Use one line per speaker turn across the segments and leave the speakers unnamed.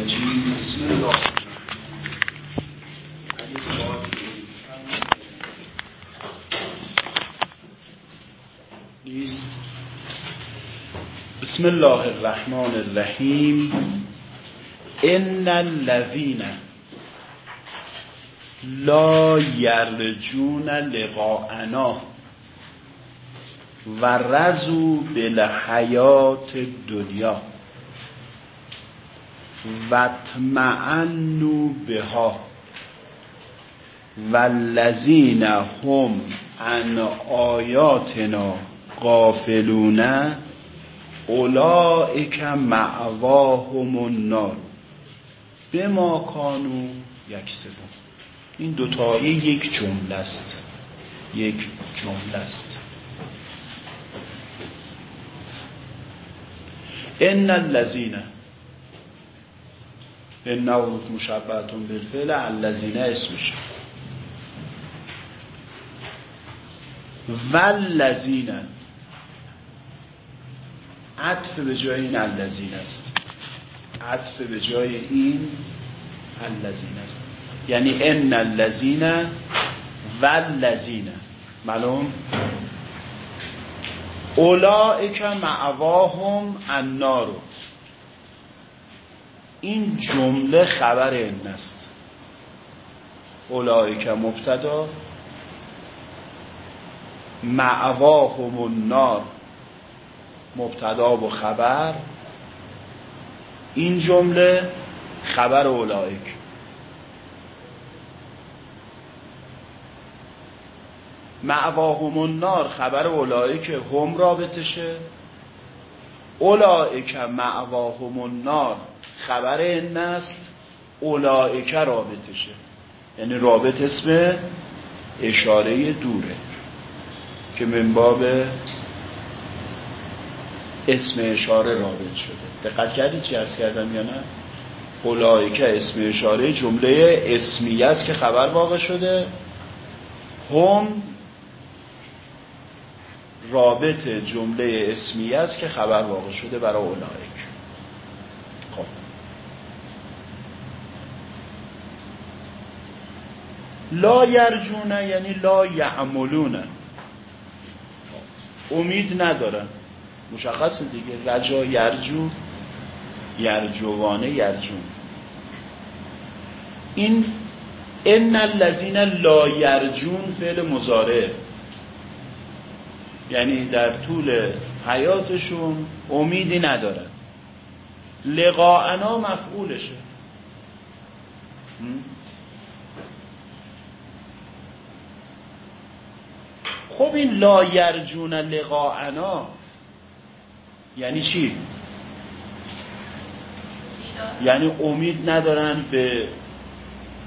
بسم الله بسم الله الرحمن الرحیم. ان الذين لا یرجون لقاءنا و رزو بالحیات دنیا و تمعنو بها والذین هم عن آیاتنا غافلون اولئک معواهم النار به ما کانو یکسبون این دوتایی یک جمله است. یک جمله است. ان الذین انه مشبهتون بالفعل الذین اسمش. والذین. عطف به جای این الذین است. عطف به جای این الذین است. یعنی ان الذین والذین. معلوم؟ اولائک معواهم النار. این جمله خبر این است. اولائک مبتدا معواهم النار. مبتدا و خبر. این جمله خبر اولائک. معواهم النار خبر اولائک هم رابطشه. اولائک معواهم النار. خبر این است اولائک رابطشه. یعنی رابط اسم اشاره دوره که من باب اسم اشاره رابط شده. دقت کردید چی ارز کردم یا نه؟ اولائک اسم اشاره جمله اسمیه است که خبر واقع شده. هم رابط جمله اسمیه است که خبر واقع شده برای اولائک خب لا یرجونه یعنی لا یعملونه امید ندارن مشخص دیگه. رجا یرجو یرجوانه یرجون. این ان الذین لا یرجون فعل مضارع. یعنی در طول حیاتشون امیدی ندارن لقاءنا مفعولشه. خب این لا یرجون لقاءنا. یعنی چی؟ یعنی امید ندارن به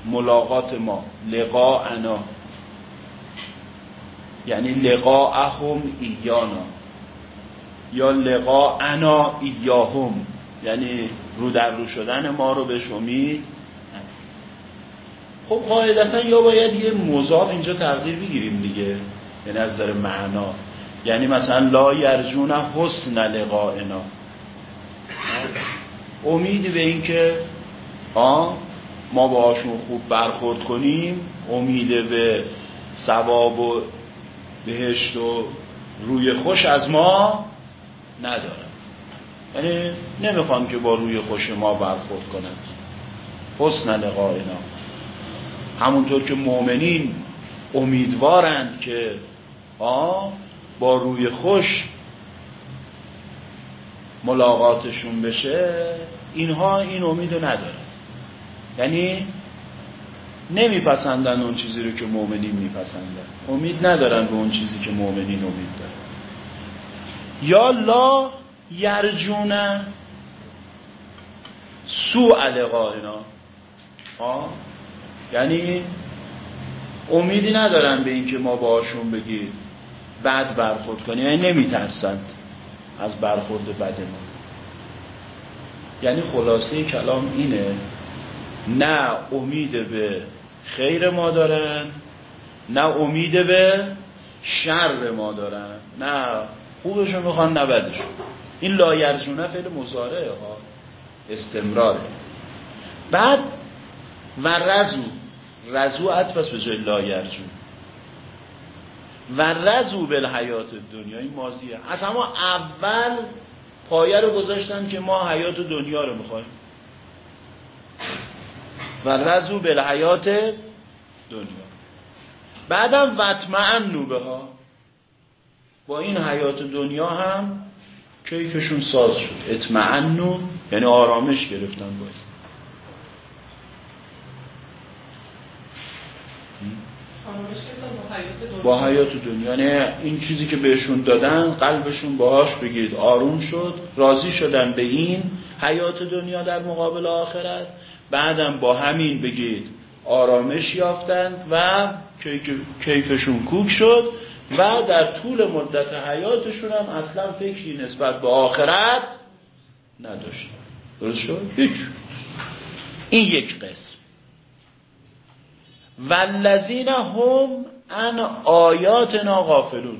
ملاقات ما. لقاءنا. یعنی لقاءهم ایانا. یا لقاءنا ایاهم. یعنی رو در رو شدن ما رو بهش امید خب قاعدتا یا باید یه مضاف اینجا تقدیر بگیریم دیگه. از در معنا. یعنی مثلا لا یرجون حسن لقائنا. امیدی به این که ما باهاشون خوب برخورد کنیم امید به ثواب و بهشت و روی خوش از ما ندارن. یعنی نمی‌خوان که با روی خوش ما برخورد کنند حسن لقائنا. همونطور که مؤمنین امیدوارند که با روی خوش ملاقاتشون بشه اینها این امیدو ندارن. یعنی نمیپسندن اون چیزی رو که مؤمنین میپسندن. امید ندارن به اون چیزی که مؤمنین امید دارن. یا لا یرجون سوء لقائنا. یعنی امیدی ندارن به اینکه ما باشون بگید بد برخورد کنیم یعنی نمیترسند از برخورد بد ما. یعنی خلاصه کلام اینه نه امید به خیر ما دارن نه امید به شر ما دارن. نه خوبشو می‌خوان نه بدشو این لایرجونه فعل مزارعه ها استمراره. بعد و رزو رزو عطف به جای لایرجون. و رزو بالحیات دنیا این مازیه. از همه اول پایه رو گذاشتن که ما حیات دنیا رو می‌خوایم. و رزو بالحیات دنیا. بعدم وطمعن نوبه ها با این حیات دنیا هم کیفشون ساز شد. اطمعنو یعنی آرامش گرفتن باید. با حیات دنیا. یعنی این چیزی که بهشون دادن قلبشون باهاش بگید آروم شد راضی شدن به این. حیات دنیا در مقابل آخرت. بعدم با همین بگید آرامش یافتند و کیفشون کوک شد و در طول مدت حیاتشون هم اصلا فکری نسبت به آخرت نداشت. درست شد؟ هیچ این یک قسم. والذین هم ان آیاتنا غافلون.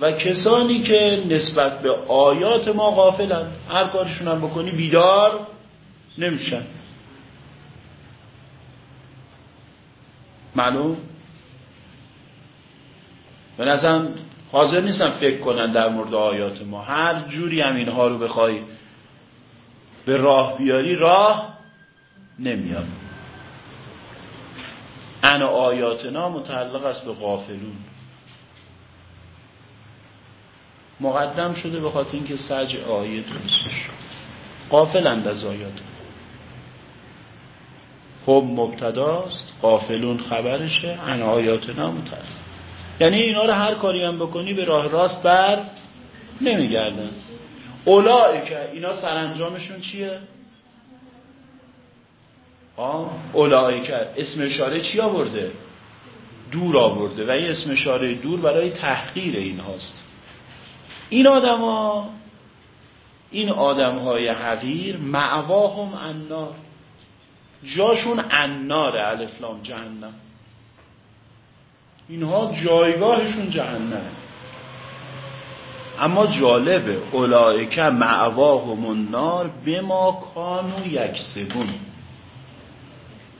و کسانی که نسبت به آیات ما غافلند. هر کارشون هم بکنی بیدار نمیشن. معلوم؟ به نظرم حاضر نیستم فکر کنن در مورد آیات ما. هر جوری هم اینها رو بخوای به راه بیاری راه نمیاد. انا آیاتنا متعلق است به غافلون. مقدم شده به خاطر اینکه سج آیه درست شد غافلند از آیات. هم مبتداست غافلون خبرشه انا آیاتنا متعلق. یعنی اینا رو هر کاری هم بکنی به راه راست بر نمیگردن. که اینا سرانجامشون چیه؟ که اسم اشاره چی آورده؟ دور آورده. و این اسم اشاره دور برای تحقیر این هاست. این آدما این آدم های حقیر معواهم انار. جاشون انار الفلام جهنم. اینها جایگاهشون جهنم. اما جالبه اولائکه معواهم النار به ما کانو یکسبون.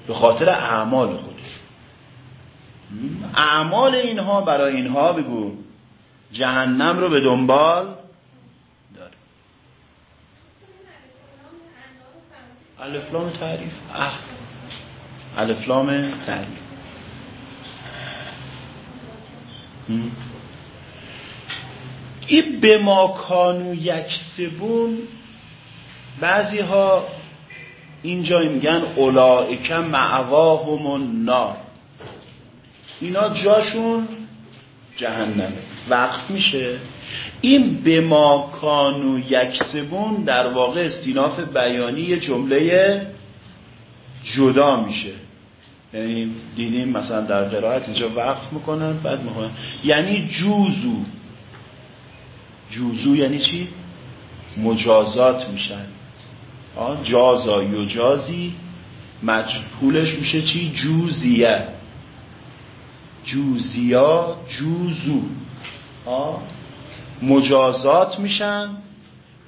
به خاطر اعمال خودشون اعمال اینها برای اینها بگو. جهنم رو به دنبال داره. الفلام تعریف. اه. الفلام تعریف. این به ما کانو یک سبون بعضی ها اینجا میگن اولائک معواهم النار. اینا جاشون جهنم. وقت میشه. این به ما کانو یکسبون در واقع استیناف بیانی یه جمله جدا میشه. یعنی دیدیم مثلا در قرائت اینجا وقت می‌کنن بعد می‌کنن یعنی جوزو. جوزو یعنی چی؟ مجازات میشن. جازا یجازی مجهولش میشه چی؟ جوزیه. جوزیا جوزو. مجازات میشن.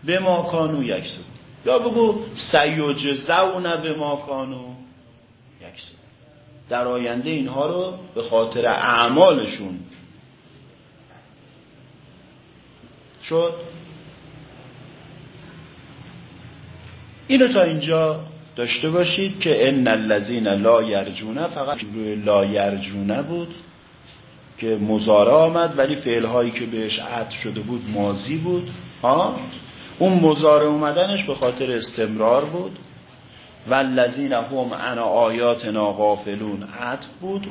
به ماکانو یک سو یا بگو سیجزون به ماکانو یک سو در آینده اینها رو به خاطر اعمالشون. شد؟ اینو تا اینجا داشته باشید که ان الذین لا یرجونه فقط روی لا یرجونه بود که مزاره آمد ولی فعلهایی که بهش عطف شده بود مازی بود. ها اون مزاره اومدنش به خاطر استمرار بود. والذین هم عن آیاتنا غافلون عطف بود.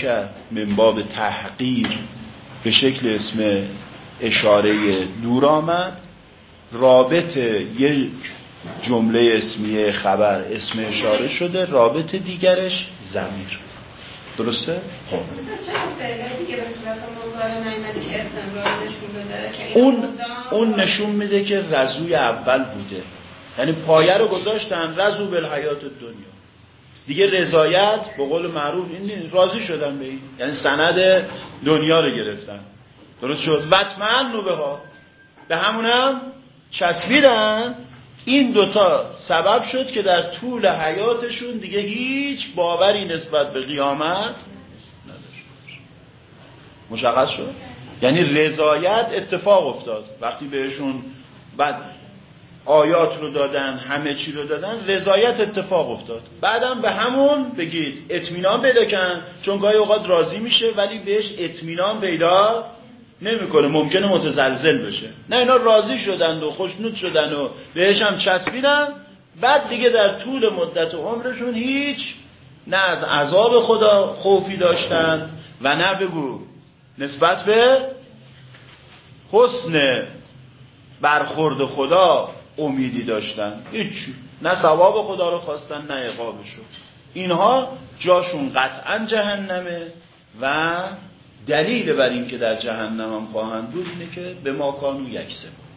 که من باب تحقیر به شکل اسم اشاره دور آمد. رابط یک جمله اسمیه خبر اسم اشاره شده رابط دیگرش زمیر درسته؟ خب. اون, اون نشون میده که رزوی اول بوده. یعنی پایه رو گذاشتن رزو بالحیات دنیا دیگه رضایت به قول معروف این راضی شدن به این. یعنی سند دنیا رو گرفتن. درست شد؟ وطمن نوبه ها به همونم چسبیدن. این دوتا سبب شد که در طول حیاتشون دیگه هیچ باوری نسبت به قیامت مشخص شد؟ یعنی رضایت اتفاق افتاد. وقتی بهشون بعد آیات رو دادن همه چی رو دادن رضایت اتفاق افتاد. بعدم به همون بگید اطمینان پیدا کن چون گاهی اوقات راضی میشه ولی بهش اطمینان پیدا نمی‌کنه ممکنه متزلزل بشه. نه اینا راضی شدند و خوشنود شدن و بهش هم چسبیدن. بعد دیگه در طول مدت عمرشون هیچ نه از عذاب خدا خوفی داشتن و نه بگو نسبت به حسن برخورد خدا امیدی داشتن. هیچ نه ثواب خدا رو خواستن نه عقابشو اینها جاشون قطعا جهنمه و دلیل بر این که در جهنم هم خواهند بود اینه که به ما کانو یک سبون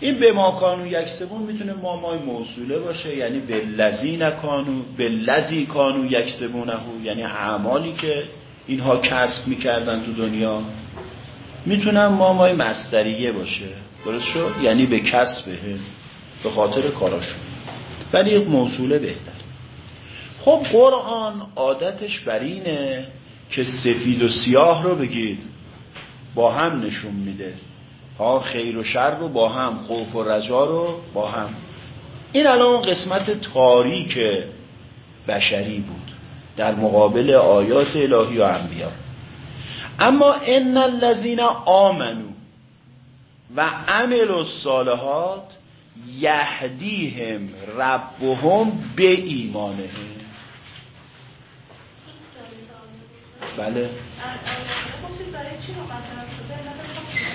این به ما کانو یک سبون می‌تونه ما مای موصوله باشه یعنی به لذی نکانو به لذی کانو یک سبونه یعنی اعمالی که اینها کسب می‌کردن تو دنیا می‌تونن ما مای مستریه باشه. درست شد؟ یعنی به کسبه به خاطر کاراشون. ولی یک موصوله بهتر خب قرآن عادتش بر اینه که سفید و سیاه رو بگید. با هم نشون میده. ها خیر و شر رو با هم خوف و رجا رو با هم. این الان قسمت تاریک بشری بود در مقابل آیات الهی و انبیا. اما ان الذین آمنو و عمل الصالحات یهدیهم ربهم به ایمانهم. بله.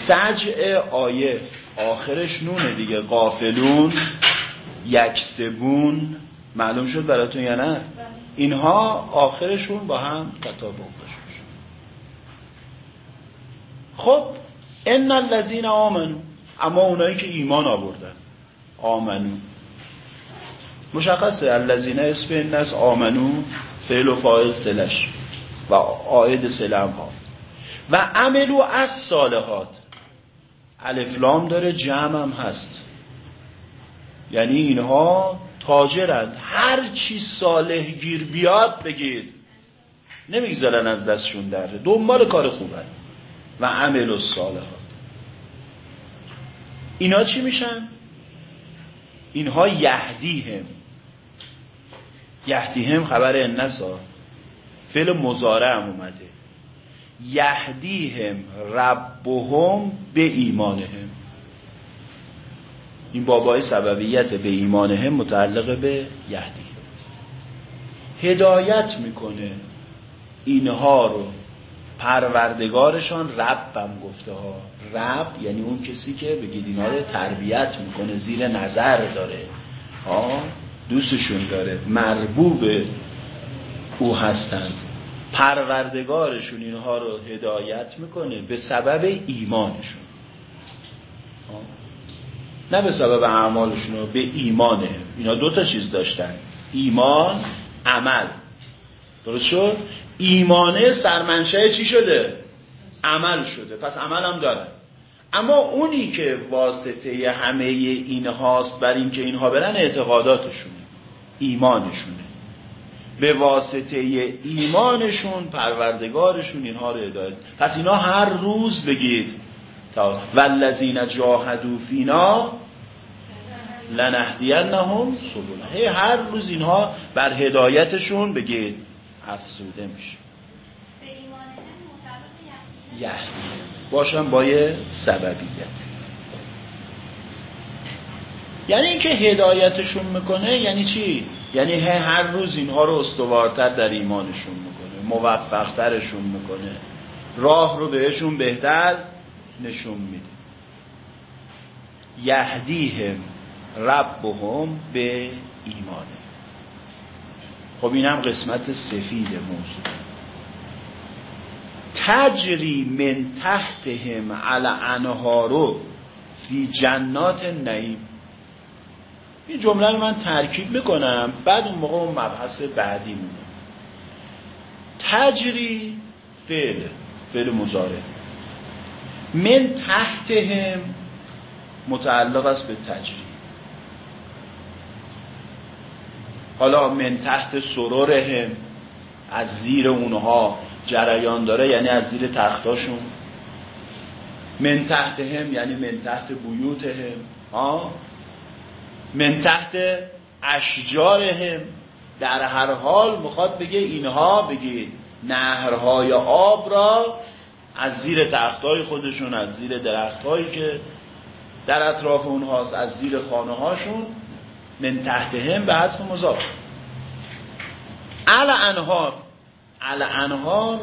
سجع آیه آخرش نونه دیگه. قافلون یکسبون. معلوم شد براتون یا نه؟ اینها آخرشون با هم تطابق داشت خب ان الذین آمنو اما اونایی که ایمان آوردن. آمنو مشخصه. الذین اسم الناس آمنو فعل و فاعل سلش و آید سلم ها. و عملو از صالحات. الفلام داره جمع هم هست. یعنی اینها تاجرند. هر چی صالح گیر بیاد بگید. نمی‌گذارن از دستشون دره دنبال کار خوبن. و عمل الصالحات اینا چی میشن؟ اینها یهدیهم. یهدیهم خبر النسا. فعل مزارع هم اومده. یهدیهم ربهم به ایمانهم. این بابای سببیت به ایمانهم متعلق به یهدی هدایت می‌کنه اینها رو. پروردگارشان ربم گفته ها. رب یعنی اون کسی که بگید اینها رو تربیت می‌کنه زیر نظر داره. ها دوستشون داره. مربوب او هستند. پروردگارشون اینها رو هدایت می‌کنه به سبب ایمانشون. نه به سبب اعمالشون رو به ایمانه. اینا دو تا چیز داشتن. ایمان عمل. درست شد؟ ایمانه سرمنشه چی شده؟ عمل شده. پس عمل هم داره. اما اونی که واسطه همه این هاست بر اینکه اینها برن اعتقاداتشونه. ایمانشونه. به واسطه ایمانشون پروردگارشون اینها رو هدایت. پس اینا هر روز بگید تا والذین جاهدوا فینا لنهدینهم سبلنا. هی هر روز اینها بر هدایتشون بگید افزوده میشه. یهدی باشن با یه سببیت. یعنی اینکه هدایتشون می‌کنه یعنی چی؟ یعنی هر روز اینها رو استوارتر در ایمانشون می‌کنه موفقترشون می‌کنه. راه رو بهشون بهتر نشون میده. یهدیهم ربهم به ایمانه. خب اینم قسمت سفید موضوع. تجری من تحتهم علی انهارو فی جنات نعیم. این جمله رو من ترکیب می‌کنم بعد اون موقع اون مبحث بعدی مونه تجری فعل فعل مزاره من تحتهم متعلق است به تجری. حالا من تحت سرورهم از زیر اونها جریان داره یعنی از زیر تختاشون. من تحت هم یعنی من تحت بیوتهم. ها من تحت اشجارهم. در هر حال می‌خواد بگه اینها بگه نهرهای آب را از زیر تختهای خودشون از زیر درختهایی که در اطراف اونهاست از زیر خانه هاشون من تحت هم به حذف مضاف. ال انهار ال انهار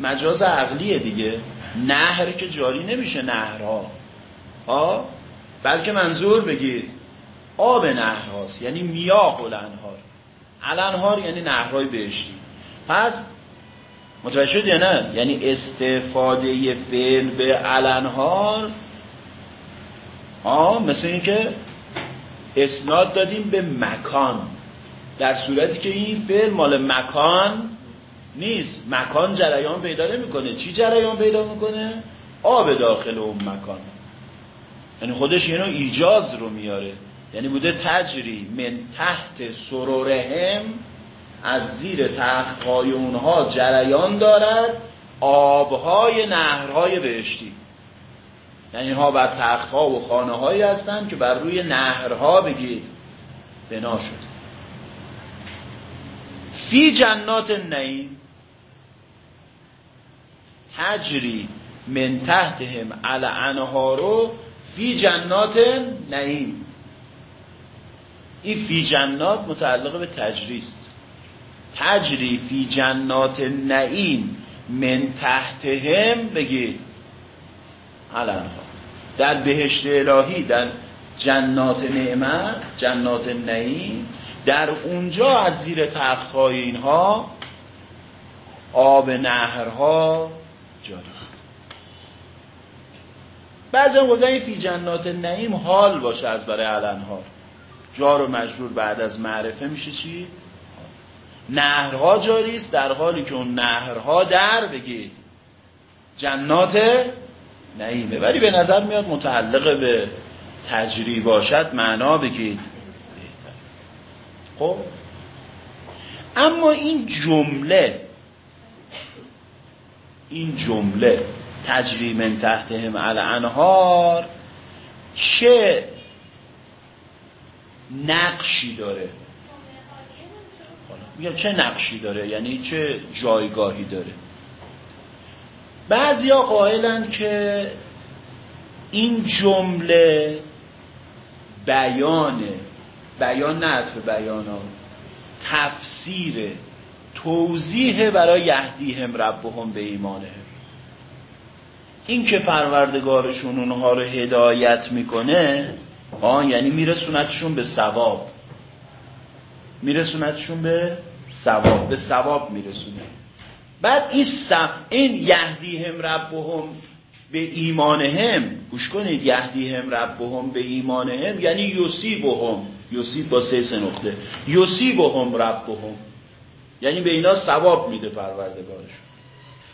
مجاز عقلیه دیگه. نهر که جاری نمیشه نهرها. ها بلکه منظور بگید. آب نهرهاست یعنی میاه الانهار الانهار یعنی نهرهای بهشتی. پس متوجه شد یا نه؟ یعنی استفاده فعل به الانهار ها مثل اینکه اسناد دادیم به مکان. در صورتی که این فعل مال مکان نیست. مکان جریان پیدا نمی‌کنه. چی جریان پیدا می‌کنه؟ آب داخل اون مکان. یعنی خودش اینو ایجاز رو میاره. یعنی بوده تجری من تحت سرورهم از زیر تختهای اونها جریان دارد آبهای نهرهای بهشتی. یعنی اینها بر تختها و خانه هایی هستند که بر روی نهرها بگید بنا شد. فی جنات نعیم تجری من تحتهم علی رو فی جنات نعیم این فی جنات متعلق به تجریست تجری فی جنات نعیم من تحتهم بگید. علنها در بهشت الهی در جنات نعمت جنات نعیم در اونجا از زیر تخت های اینها آب نهرها جاری است. بعضی هم گفتن فی جنات نعیم حال باشه از برای علنها جار و مجرور بعد از معرفه میشه چی؟ نهرها جاری است در حالی که اون نهرها در بگید. جنات نعیمه. ولی به نظر میاد متعلق به تجری باشد معنا بگید. خب؟ اما این جمله این جمله تجری من تحتهم انهار چه نقشی داره. میگم چه نقشی داره؟ یعنی چه جایگاهی داره؟ بعضیا قائلن که این جمله بیانه بیان نه بیان ها تفسیر توضیح برای یهدیهم ربهم به ایمانه. این که پروردگارشون اونها رو هدایت می‌کنه آن یعنی میرسونتشون به ثواب. میرسونتشون به ثواب به ثواب میرسونه. بعد این سب این یهدیهم ربهم به ایمانهم گوش کنید یهدیهم ربهم به ایمانهم یعنی یوسیبهم. یوسیب با سه سه نقطه. یوسیبهم ربهم. یعنی به اینا ثواب میده پروردگارشون.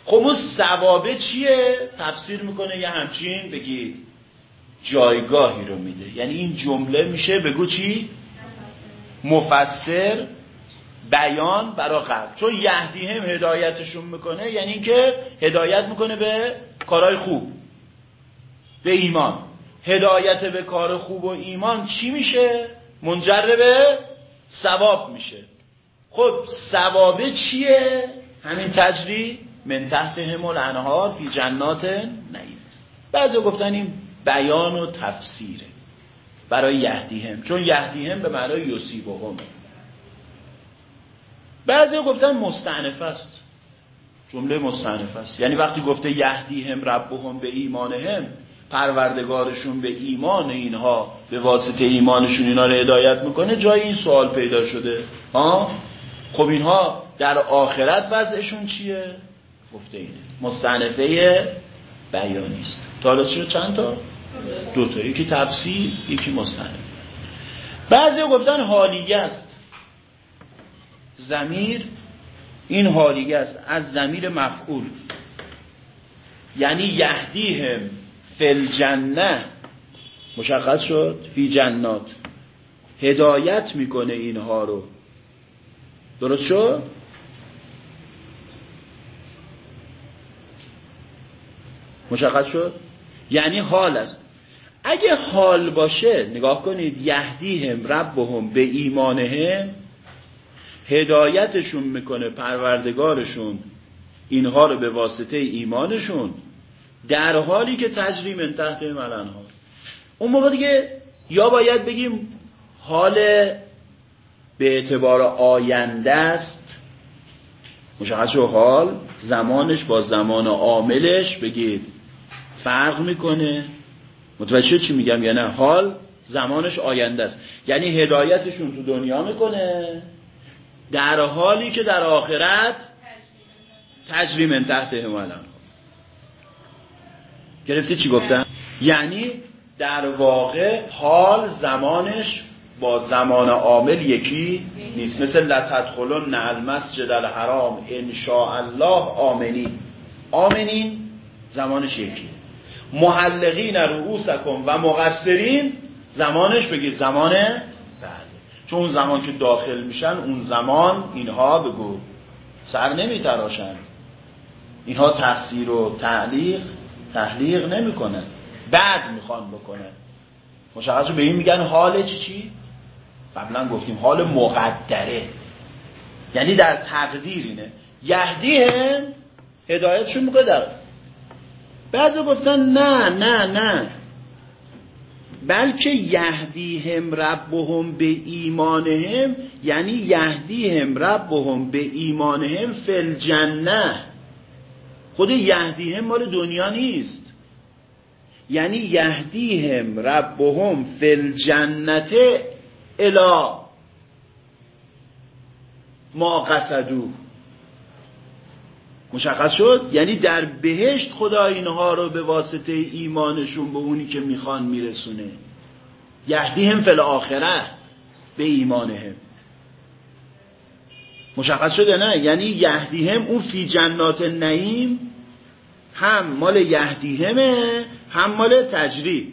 خب اون ثوابه چیه؟ تفسیر می‌کنه یه همچین بگید. جایگاهی رو میده. یعنی این جمله میشه بگو چی؟ مفسر بیان برا قبل. چون یهدی هم هدایتشون می‌کنه یعنی اینکه هدایت می‌کنه به کارهای خوب به ایمان. هدایت به کار خوب و ایمان چی میشه؟ منجر به ثواب میشه. خب ثوابه چیه؟ همین تجری من تحت همول انهار فی جنات نعیم بعضی گفتن این بیان و تفسیره برای یهدیهم. چون یهدیهم به معنای یوسیبهم بعضی گفتن مستعنف است جمله مستعنف است یعنی وقتی گفته یهدیهم ربهم به ایمانهم پروردگارشون به ایمان اینها به واسطه ایمانشون اینا رو هدایت می‌کنه جای این سوال پیدا شده. ها؟ خب اینها در آخرت وضعشون چیه؟ گفته اینه. مستعنفه بیانی است تا چند تا؟ دو تا یکی تفسیر یکی مستند. بعضی گفتن حالیه است. زمیر این حالیه است. از زمیر مفعول. یعنی یهدیهم فل جنه مشخص شد؟ فی جنات. هدایت می‌کنه اینها رو. درست شد؟ مشخص شد؟ یعنی حال است. اگه حال باشه نگاه کنید یهدیهم ربهم به ایمانهم هدایتشون می‌کنه پروردگارشون اینها رو به واسطه ایمانشون در حالی که تجری من تحت ملنها اون موقع دیگه یا باید بگیم حال به اعتبار آینده است مشخص حال زمانش با زمان عاملش بگید فرق می‌کنه. متوجه چی میگم یا نه؟ حال زمانش آینده است. یعنی هدایتشون تو دنیا می‌کنه در حالی که در آخرت تجری من تحت همالان گرفتی چی گفتم؟ یعنی در واقع حال زمانش با زمان عامل یکی نیست. مثل لتدخلن المسجد الحرام ان الله آمنین. آمنین زمانش یکی. محلقین رؤوسکم و مقصرین زمانش بگید زمان بعد. چون زمان که داخل میشن اون زمان اینها بگو سر نمیتراشند اینها تفسیر و تعلیق تحلیق نمی‌کنن. بعد می‌خوان بکنن. مشخص به این میگن حال چی چی؟ قبلا گفتیم حال مقدره. یعنی در تقدیر اینه. یهدی هم هدایتشون می‌کنه در بعضی گفتن نه نه نه. بلکه یهدیهم ربهم به ایمانهم یعنی یهدیهم ربهم به ایمانهم فل جنه خود یهدیهم مال دنیا نیست. یعنی یهدیهم ربهم فل جنت الا ما قصدو مشخص شد؟ یعنی در بهشت خدا اینها رو به واسطه ایمانشون به اونی که می‌خوان میرسونه. یهدیهم فل آخره به ایمانهم. مشخص شده نه؟ یعنی یهدیهم اون فی جنات نعیم هم مال یهدیهمه هم مال تجری.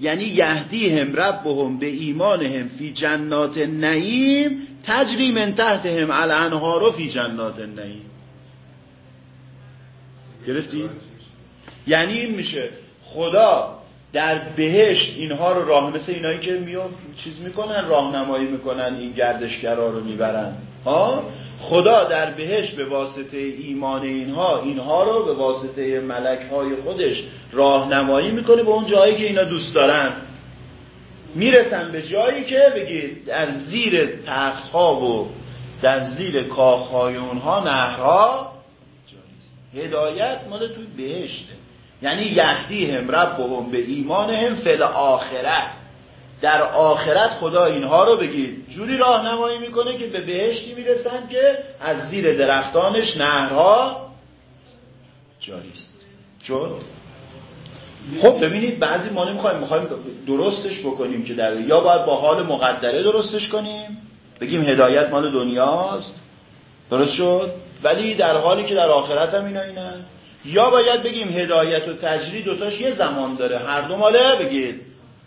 یعنی یهدیهم ربهم به ایمانهم فی جنات نعیم تجری من تحتهم الانهار فی جنات نعیم گرفتی؟ یعنی این میشه خدا در بهشت اینها رو راه مثل اینایی که میو چیز می‌کنن راهنمایی می‌کنن این گردشگرا رو می‌برن. ها؟ خدا در بهشت به واسطه ایمان اینها اینها رو به واسطه ملک های خودش راهنمایی می‌کنه به اون جایی که اینا دوست دارن. می‌رسن به جایی که بگید در زیر تخت ها و در زیر کاخ های اونها نهرها هدایت مال توی بهشته. یعنی یهدی هم ربهم به ایمانهم فل آخره در آخرت خدا اینها رو بگید جوری راهنمایی می‌کنه که به بهشتی می‌رسن که از زیر درختانش نهرها جاری است. چون؟ خب ببینید بعضی ما نمی‌خوایم می‌خوایم درستش بکنیم که در یا باید با حال مقدره درستش کنیم. بگیم هدایت مال دنیاست. درست شد؟ ولی در حالی که در آخرت هم اینا اینن یا باید بگیم هدایت و تجری دوتاش یه زمان داره. هر دو ماله بگید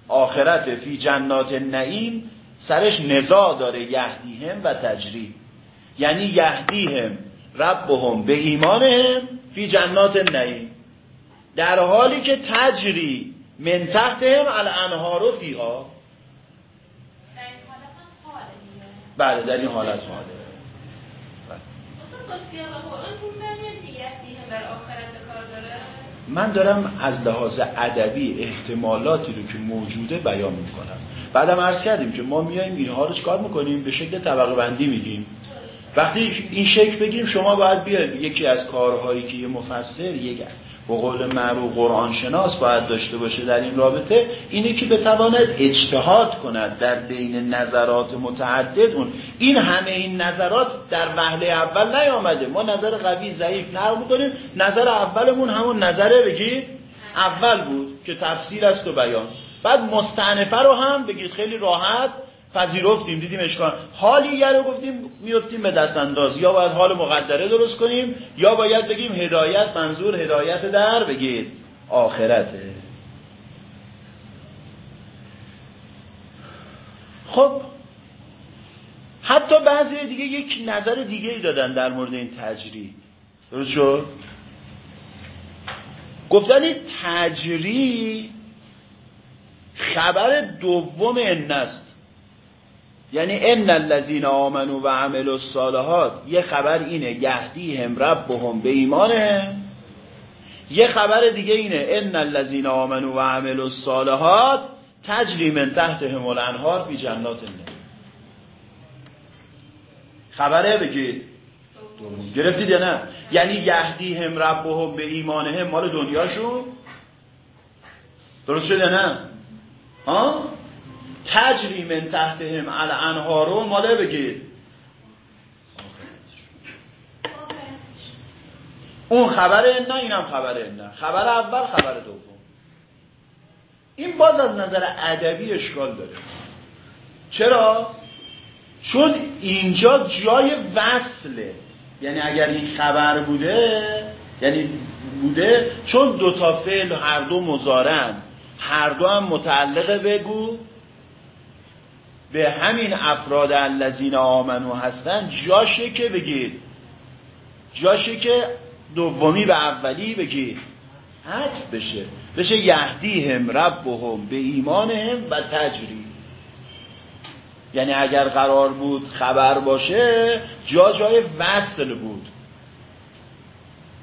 آخرت فی جنات نعیم سرش نزا داره یهدیهم و تجری یعنی یهدیهم ربهم به ایمانهم فی جنات نعیم در حالی که تجری من تحتهم الانهار فیها. بله در این حالت حاله. من دارم از لحاظ ادبی احتمالاتی رو که موجوده بیان می‌کنم. بعدم عرض کردیم که ما میایم اینها رو چکار می‌کنیم؟ به شکل طبقه بندی میگیم. وقتی این شکل بگیم شما باید بیاید یکی از کارهایی که یه مفسر یک به قول معروف قرآن شناس باید داشته باشه در این رابطه اینه که بتواند اجتهاد کند در بین نظرات متعدد اون. این همه این نظرات در وهله اول نیامده. ما نظر قوی ضعیف نقل نظر اولمون همون نظره بگید. اول بود که تفسیر است و بیان. بعد مستعنفه رو هم بگید. خیلی راحت. پذیرفتیم دیدیم اشکال. حالی یه رو گفتیم میفتیم به دست انداز یا باید حال مقدره درست کنیم یا باید بگیم هدایت منظور هدایت در بگید آخرته. خب حتی بعضی دیگه یک نظر دیگه ای دادن در مورد این تجری درست شد؟ گفتن این تجری خبر دوم ان یعنی ان الذين آمنوا و عملوا الصالحات یه خبر اینه یهدیهم ربهم به ایمانهم یه خبر دیگه اینه ان الذين آمنوا و عملوا الصالحات تجری من تحتهم الانهار فی جنات النعیم. خبره بگید. گرفتید یا نه؟ یعنی یهدی هم ربهم به ایمانه هم مال دنیاشون؟ درست شده نه؟ ها؟ تجری من تحت هم الانهارو ماله بگید. اون خبره نه اینم خبره نه. خبر اول خبر دوم. این باز از نظر ادبی اشکال داره. چرا؟ چون اینجا جای وصله. یعنی اگر این خبر بوده یعنی بوده چون دو تا فعل هر دو مزارن هر دو هم متعلق بگو. به همین افراد الذین آمنو هستن جاشه که بگید. جاشه که دومی به اولی بگید. حد بشه. بشه یهدیهم ربهم به ایمانهم و تجری. یعنی اگر قرار بود خبر باشه جا جای وصل بود.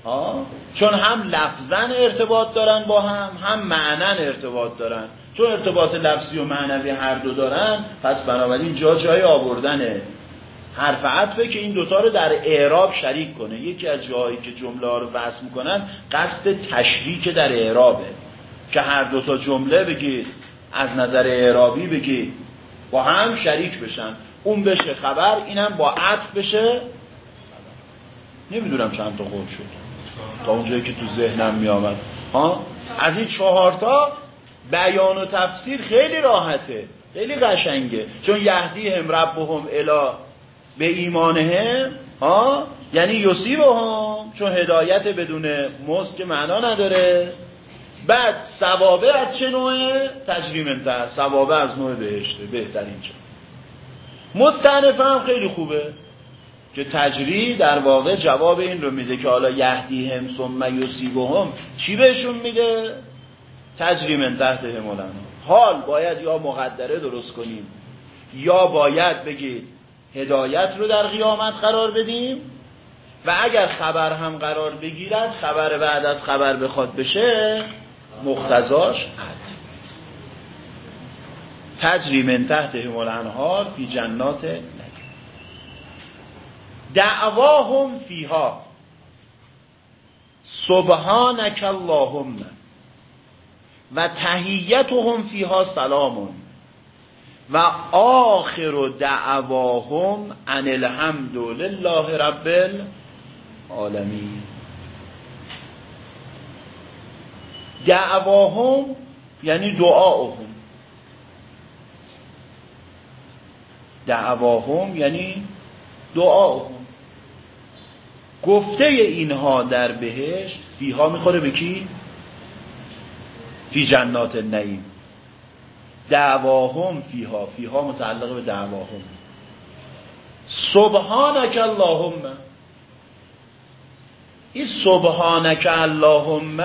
ها؟ چون هم لفظن ارتباط دارن با هم هم معنن ارتباط دارن. چون ارتباط لفظی و معنوی هر دو دارن پس بنابراین جا جای آوردنه حرف عطفه که این دوتا رو در اعراب شریک کنه. یکی از جاهایی که جمله ها رو وصل می‌کنن قصد تشریک در اعرابه. که هر دوتا جمله بگید از نظر اعرابی بگید با هم شریک بشن. اون بشه خبر اینم با عطف بشه نمی‌دونم چند تا قول شد. تا اونجایی که تو ذهنم میآمد. ها؟ از این چهارتا بیان و تفسیر خیلی راحته خیلی قشنگه. چون یهدی هم ربهم الا به ایمانهم ها؟ یعنی یصیبهم چون هدایت بدون مزد که معنا نداره. بعد ثوابه از چه نوعه؟ تجریم انتر ثوابه از نوع بهشته بهترین چه. مستعنفه هم خیلی خوبه که تجری در واقع جواب این رو میده که حالا یهدی هم ثم یصیبهم چی بهشون میده؟ تجری من تحت حال باید یا مقدره درست کنیم یا باید بگید هدایت رو در قیامت قرار بدیم و اگر خبر هم قرار بگیرد خبر بعد از خبر بخواد بشه مختزاش حد تجری من تحت همال انهار فی جنات دعواهم فیها. سبحانک اللهم. و تهیتهم فیها سلامون و آخر دعواهم ان الحمد لله رب العالمین. دعواهم یعنی دعاهم. دعواهم یعنی دعاهم. گفته اینها در بهشت فیها می‌خوره به کی؟ فی جنات النعیم. دعواهم فیها فیها متعلق به دعواهم. سبحانک اللهم. این سبحانک اللهم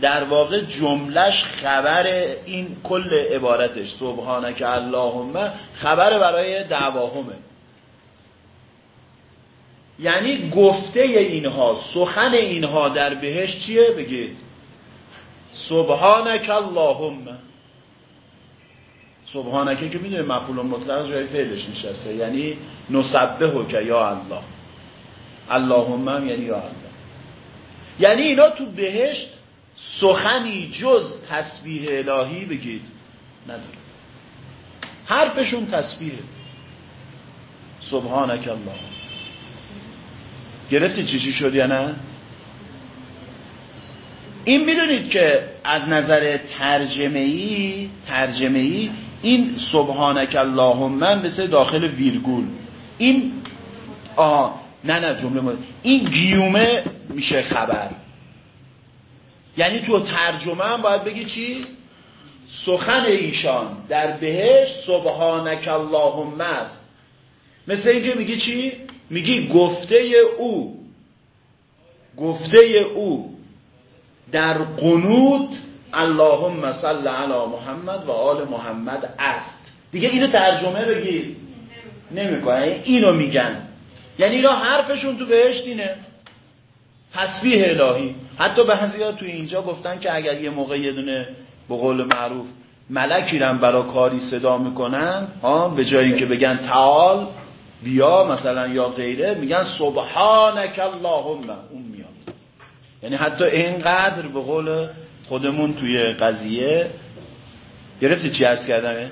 در واقع جملش خبر این کل عبارتش. سبحانک اللهم خبر برای دعواهمه. یعنی گفته اینها سخن اینها در بهش چیه؟ بگید. سبحانک اللهم سبحانکه که می‌دونه مفعول مطلق جای فعلش نشسته. یعنی نسبه که یا الله. اللهم یعنی یا الله. یعنی اینا تو بهشت سخنی جز تسبیح الهی بگید نداره. حرفشون تسبیحه. سبحانک الله گرفتی چی چی شد یا نه؟ این می‌دونید که از نظر ترجمه ای ترجمه ای این سبحانک اللهم مثل داخل ویرگول. این آه نه نه جمله این گیومه میشه خبر. یعنی تو ترجمه هم باید بگی چی؟ سخن ایشان در بهش سبحانک اللهم است. مثل اینکه میگی چی؟ میگی گفته او. گفته او. در قنوت اللهم صل علی محمد و آل محمد است. دیگه اینو ترجمه بگید نمی‌کنه. اینو میگن. یعنی اینا حرفشون تو بهشت اینه. تسبیح الهی. حتی بعضی ها تو اینجا گفتن که اگر یه موقع یه دونه به قول معروف ملکی رم برا کاری صدا می‌کنن ها به جایی که بگن تعال بیا مثلا یا غیره میگن سبحانک اللهم. اون یعنی حتی اینقدر به قول خودمون توی قضیه گرفتی چی ارز کردم؟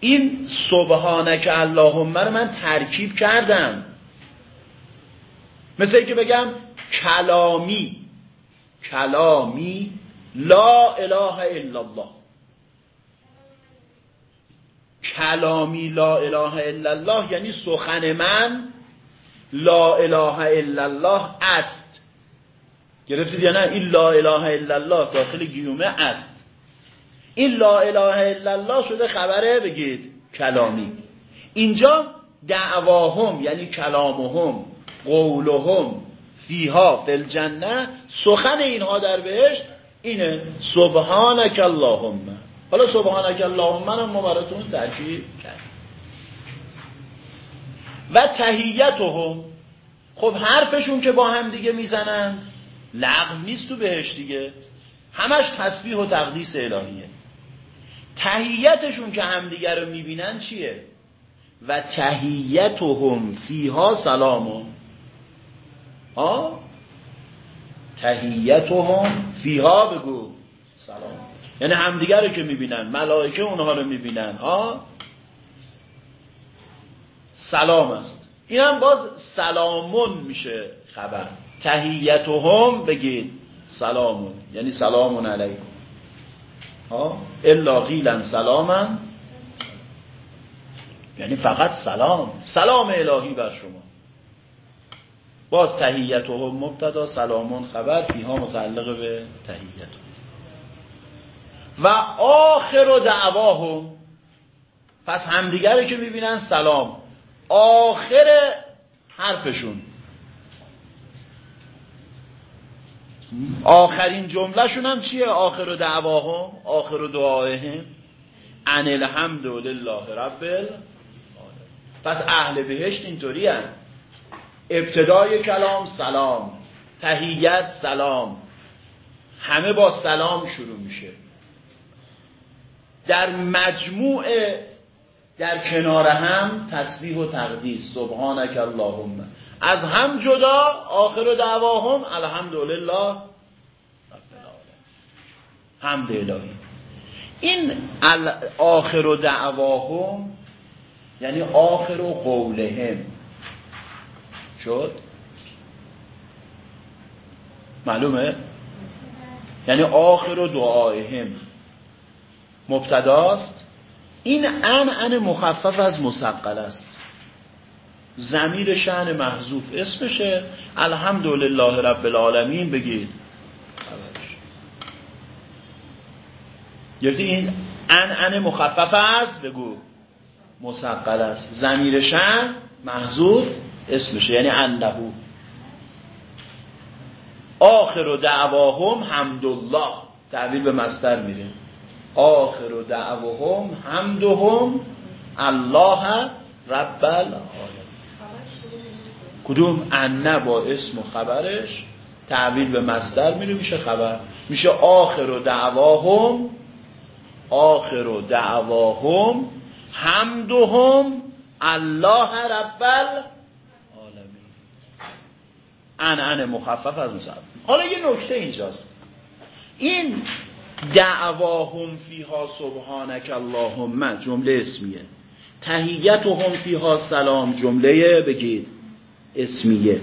این سبحانک اللهم رو من ترکیب کردم. مثل که بگم کلامی. کلامی لا اله الا الله. کلامی لا اله الا الله یعنی سخن من لا اله الا الله است. گرفتید یا نه؟ این لا اله الا الله داخل گیومه است. این لا اله الا الله شده خبره؟ بگید. کلامی. اینجا دعواهم یعنی کلامهم قولهم فیها فی الجنه سخن اینها در بهشت اینه. سبحانک اللهم. حالا سبحانک اللهم هم ما براتون ترکیب کرد و تهیتهم خب حرفشون که با هم دیگه می‌زنند لغو نیست تو بهش دیگه. همش تسبیح و تقدیس الهیه. تهیتشون که همدیگه رو می‌بینن چیه؟ و تهیتهم فیها سلامون ها تهیتهم فیها بگو. سلام. یعنی همدیگه رو که می‌بینن ملائکه اونها رو می‌بینن. ها سلام است. این هم باز سلامون میشه خبر. تهیتهم بگید سلامون. یعنی سلامون علیکم. ها؟ الا قیلا سلامن یعنی فقط سلام. سلام الهی بر شما. باز تهیتهم مبتدا سلامون خبر فیها متعلق به تهیت و آخر دعواهم. پس همدیگر که می‌بینن سلام. آخر حرفشون. آخرین جملهشون هم چیه؟ آخر دعواهم آخر دعاهم. ان الحمد لله رب پس اهل بهشت اینطوری ابتدای کلام سلام تهیت سلام. همه با سلام شروع میشه. در مجموع در کنار هم تسبیح و تقدیس. سبحانک اللهم. از هم جدا آخر دعواهم الحمدلله حمد الهی این آخر دعواهم یعنی آخر قولهم شد؟ معلومه؟ یعنی آخر دعایهم مبتداست؟ این ان ان مخفف از مسقل است. زمیر شعن محذوف. اسمشه الحمدلله رب العالمین. بگید. گرفتی این ان ان مخفف است؟ بگو. مسقل است. زمیر شعن محذوف اسمشه. یعنی انهو. آخر و دعواهم حمدالله. تعبیر به مستر میره. آخر و دعواهم حمدهم الله رب العالمین. کدوم انه با اسم و خبرش تعبیر به مصدر میره میشه خبر. میشه آخر و دعواهم آخر و دعواهم حمدهم الله رب العالمین. ان ان مخفف از مصدر حالا یه نکته اینجاست. این دعواهم فیها سبحانک اللهم جمله اسمیه. تهیتهم فیها سلام جمله بگید. اسمیه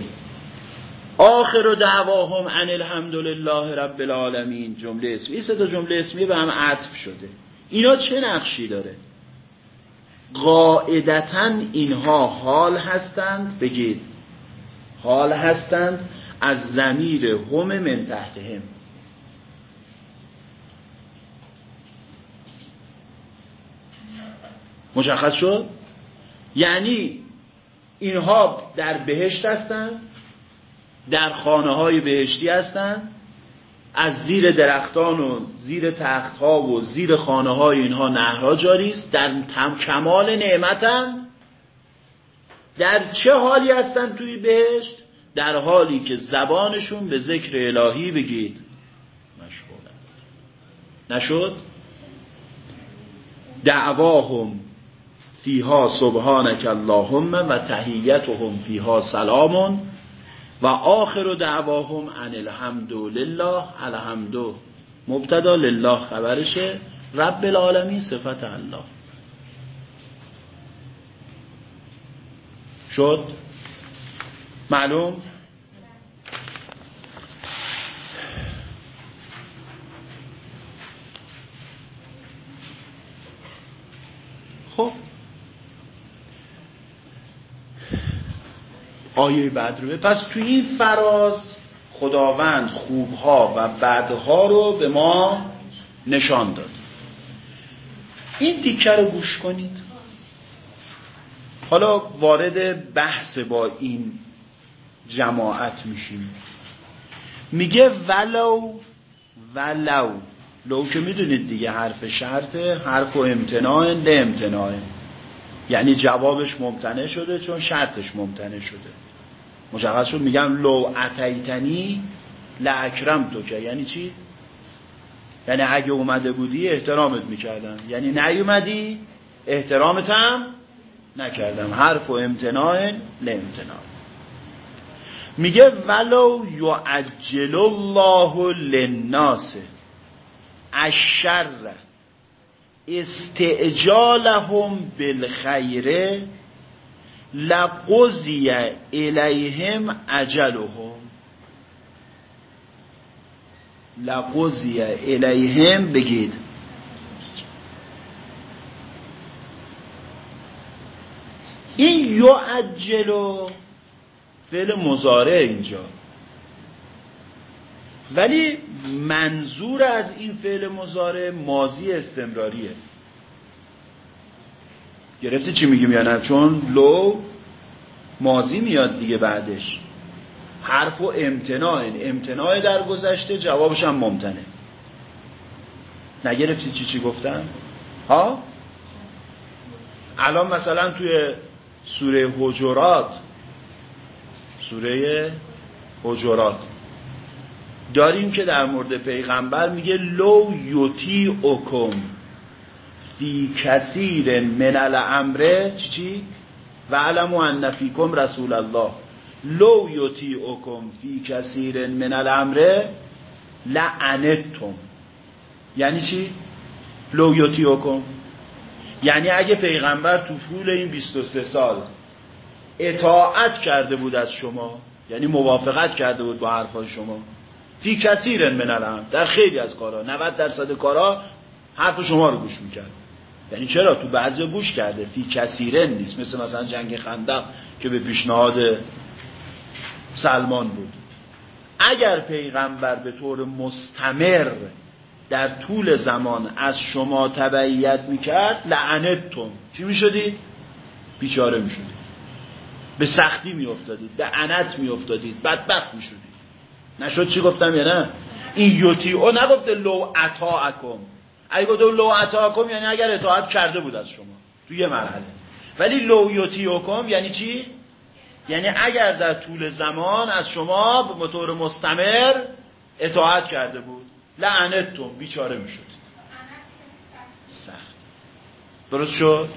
آخر و دعواهم ان الحمدلله رب العالمین. جمله اسمی. این تا جمله اسمیه به هم عطف شده. اینا چه نقشی داره؟ قاعدتا اینها حال هستند. بگید. حال هستند از زمیر هم من تحتهم. مشخص شد؟ یعنی اینها در بهشت هستند در خانه های بهشتی هستند از زیر درختان و زیر تخت ها و زیر خانه های اینها نهرها جاری است در کمال نعمتند در چه حالی هستند توی بهشت؟ در حالی که زبانشون به ذکر الهی بگید. مشغول نشد؟ دعواهم. فیها سبحانک اللهم و تحییتهم فیها سلام و آخر دعواهم ان الحمد لله الحمد مبتدا لله خبرشه. رب العالمین صفت الله. شد؟ معلوم؟ خب. آیه بعد رو. پس توی این فراز خداوند خوبها و بدها رو به ما نشان داد. این دیکه رو گوش کنید. حالا وارد بحث با این جماعت میشیم. میگه ولو ولو. لو که می‌دونید دیگه حرف شرطه حرف و امتناع امتناع. یعنی جوابش ممتنع شده چون شرطش ممتنع شده. مشخص شد میگم لو اتیتنی لاکرم تو که یعنی چی؟ یعنی اگه اومده بودی احترامت می‌کردم. یعنی نیومدی احترامتم نکردم. حرف و امتناع لامتناع. میگه ولو یعجل الله للناس الشر. استعجالهم بالخیر لقضی الیهم اجلهم. لقضی الیهم بگید. این یعجلو فعل مزاره اینجا. ولی منظور از این فعل مزاره مازی استمراریه. گرفته چی میگیم یا نه؟ چون لو مازی میاد دیگه بعدش. حرف و امتناع امتناع در گذشته جوابش هم ممتنه. نگرفتی چی چی گفتم ها؟ الان مثلا توی سوره حجرات سوره حجرات داریم که در مورد پیغمبر میگه لو یوتی اکم فی کثیر من الامر چی و علمو ان فیکم رسول الله. لو یوتی اکم فی کثیر من الامر لعنتم. یعنی چی؟ لو یوتی اکم یعنی اگه پیغمبر تو طول این 23 سال اطاعت کرده بود از شما یعنی موافقت کرده بود با حرفای شما فی کثیر من الامر در خیلی از کارا. 90 درصد کارا حرف شما رو گوش می‌کرد. یعنی چرا؟ تو بعضی گوش کرده. فی کثیرن نیست. مثل مثلا جنگ خندق که به پیشنهاد سلمان بود. اگر پیغمبر به طور مستمر در طول زمان از شما تبعیت می‌کرد لعنتتون چی می‌شدید؟ بیچاره می‌شدید به سختی میافتادید. به عنت میافتادید. بدبخت می‌شدید. نشد چی گفتم یا نه؟ این یوتی او نگفته لو اکم اگه گفته لو اکم یعنی اگر اطاعت کرده بود از شما. تو یه مرحله. ولی لو یوتی اکم یعنی چی؟ یعنی اگر در طول زمان از شما به طور مستمر اطاعت کرده بود. لعنتتون بیچاره می‌شد. سخت. درست شد؟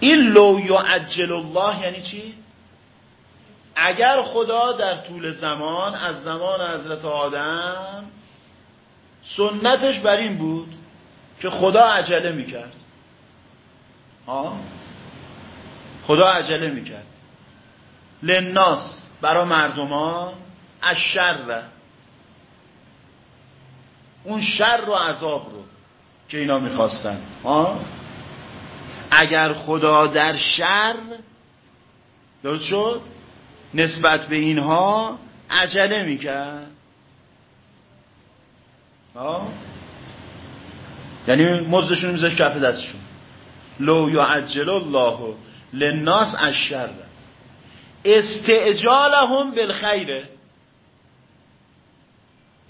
این لو یعجل الله یعنی چی؟ اگر خدا در طول زمان از زمان حضرت آدم سنتش بر این بود که خدا عجله می‌کرد. ها؟ خدا عجله می‌کرد. لناس برا مردمان از شر. اون شر و عذاب رو که اینا می‌خواستن. ها؟ اگر خدا در شر درست شد؟ نسبت به اینها عجله می‌کرد. ها یعنی مزدشون میذاش کف دستشون. لو یا عجل الله لناس از شر استعجالهم بالخیره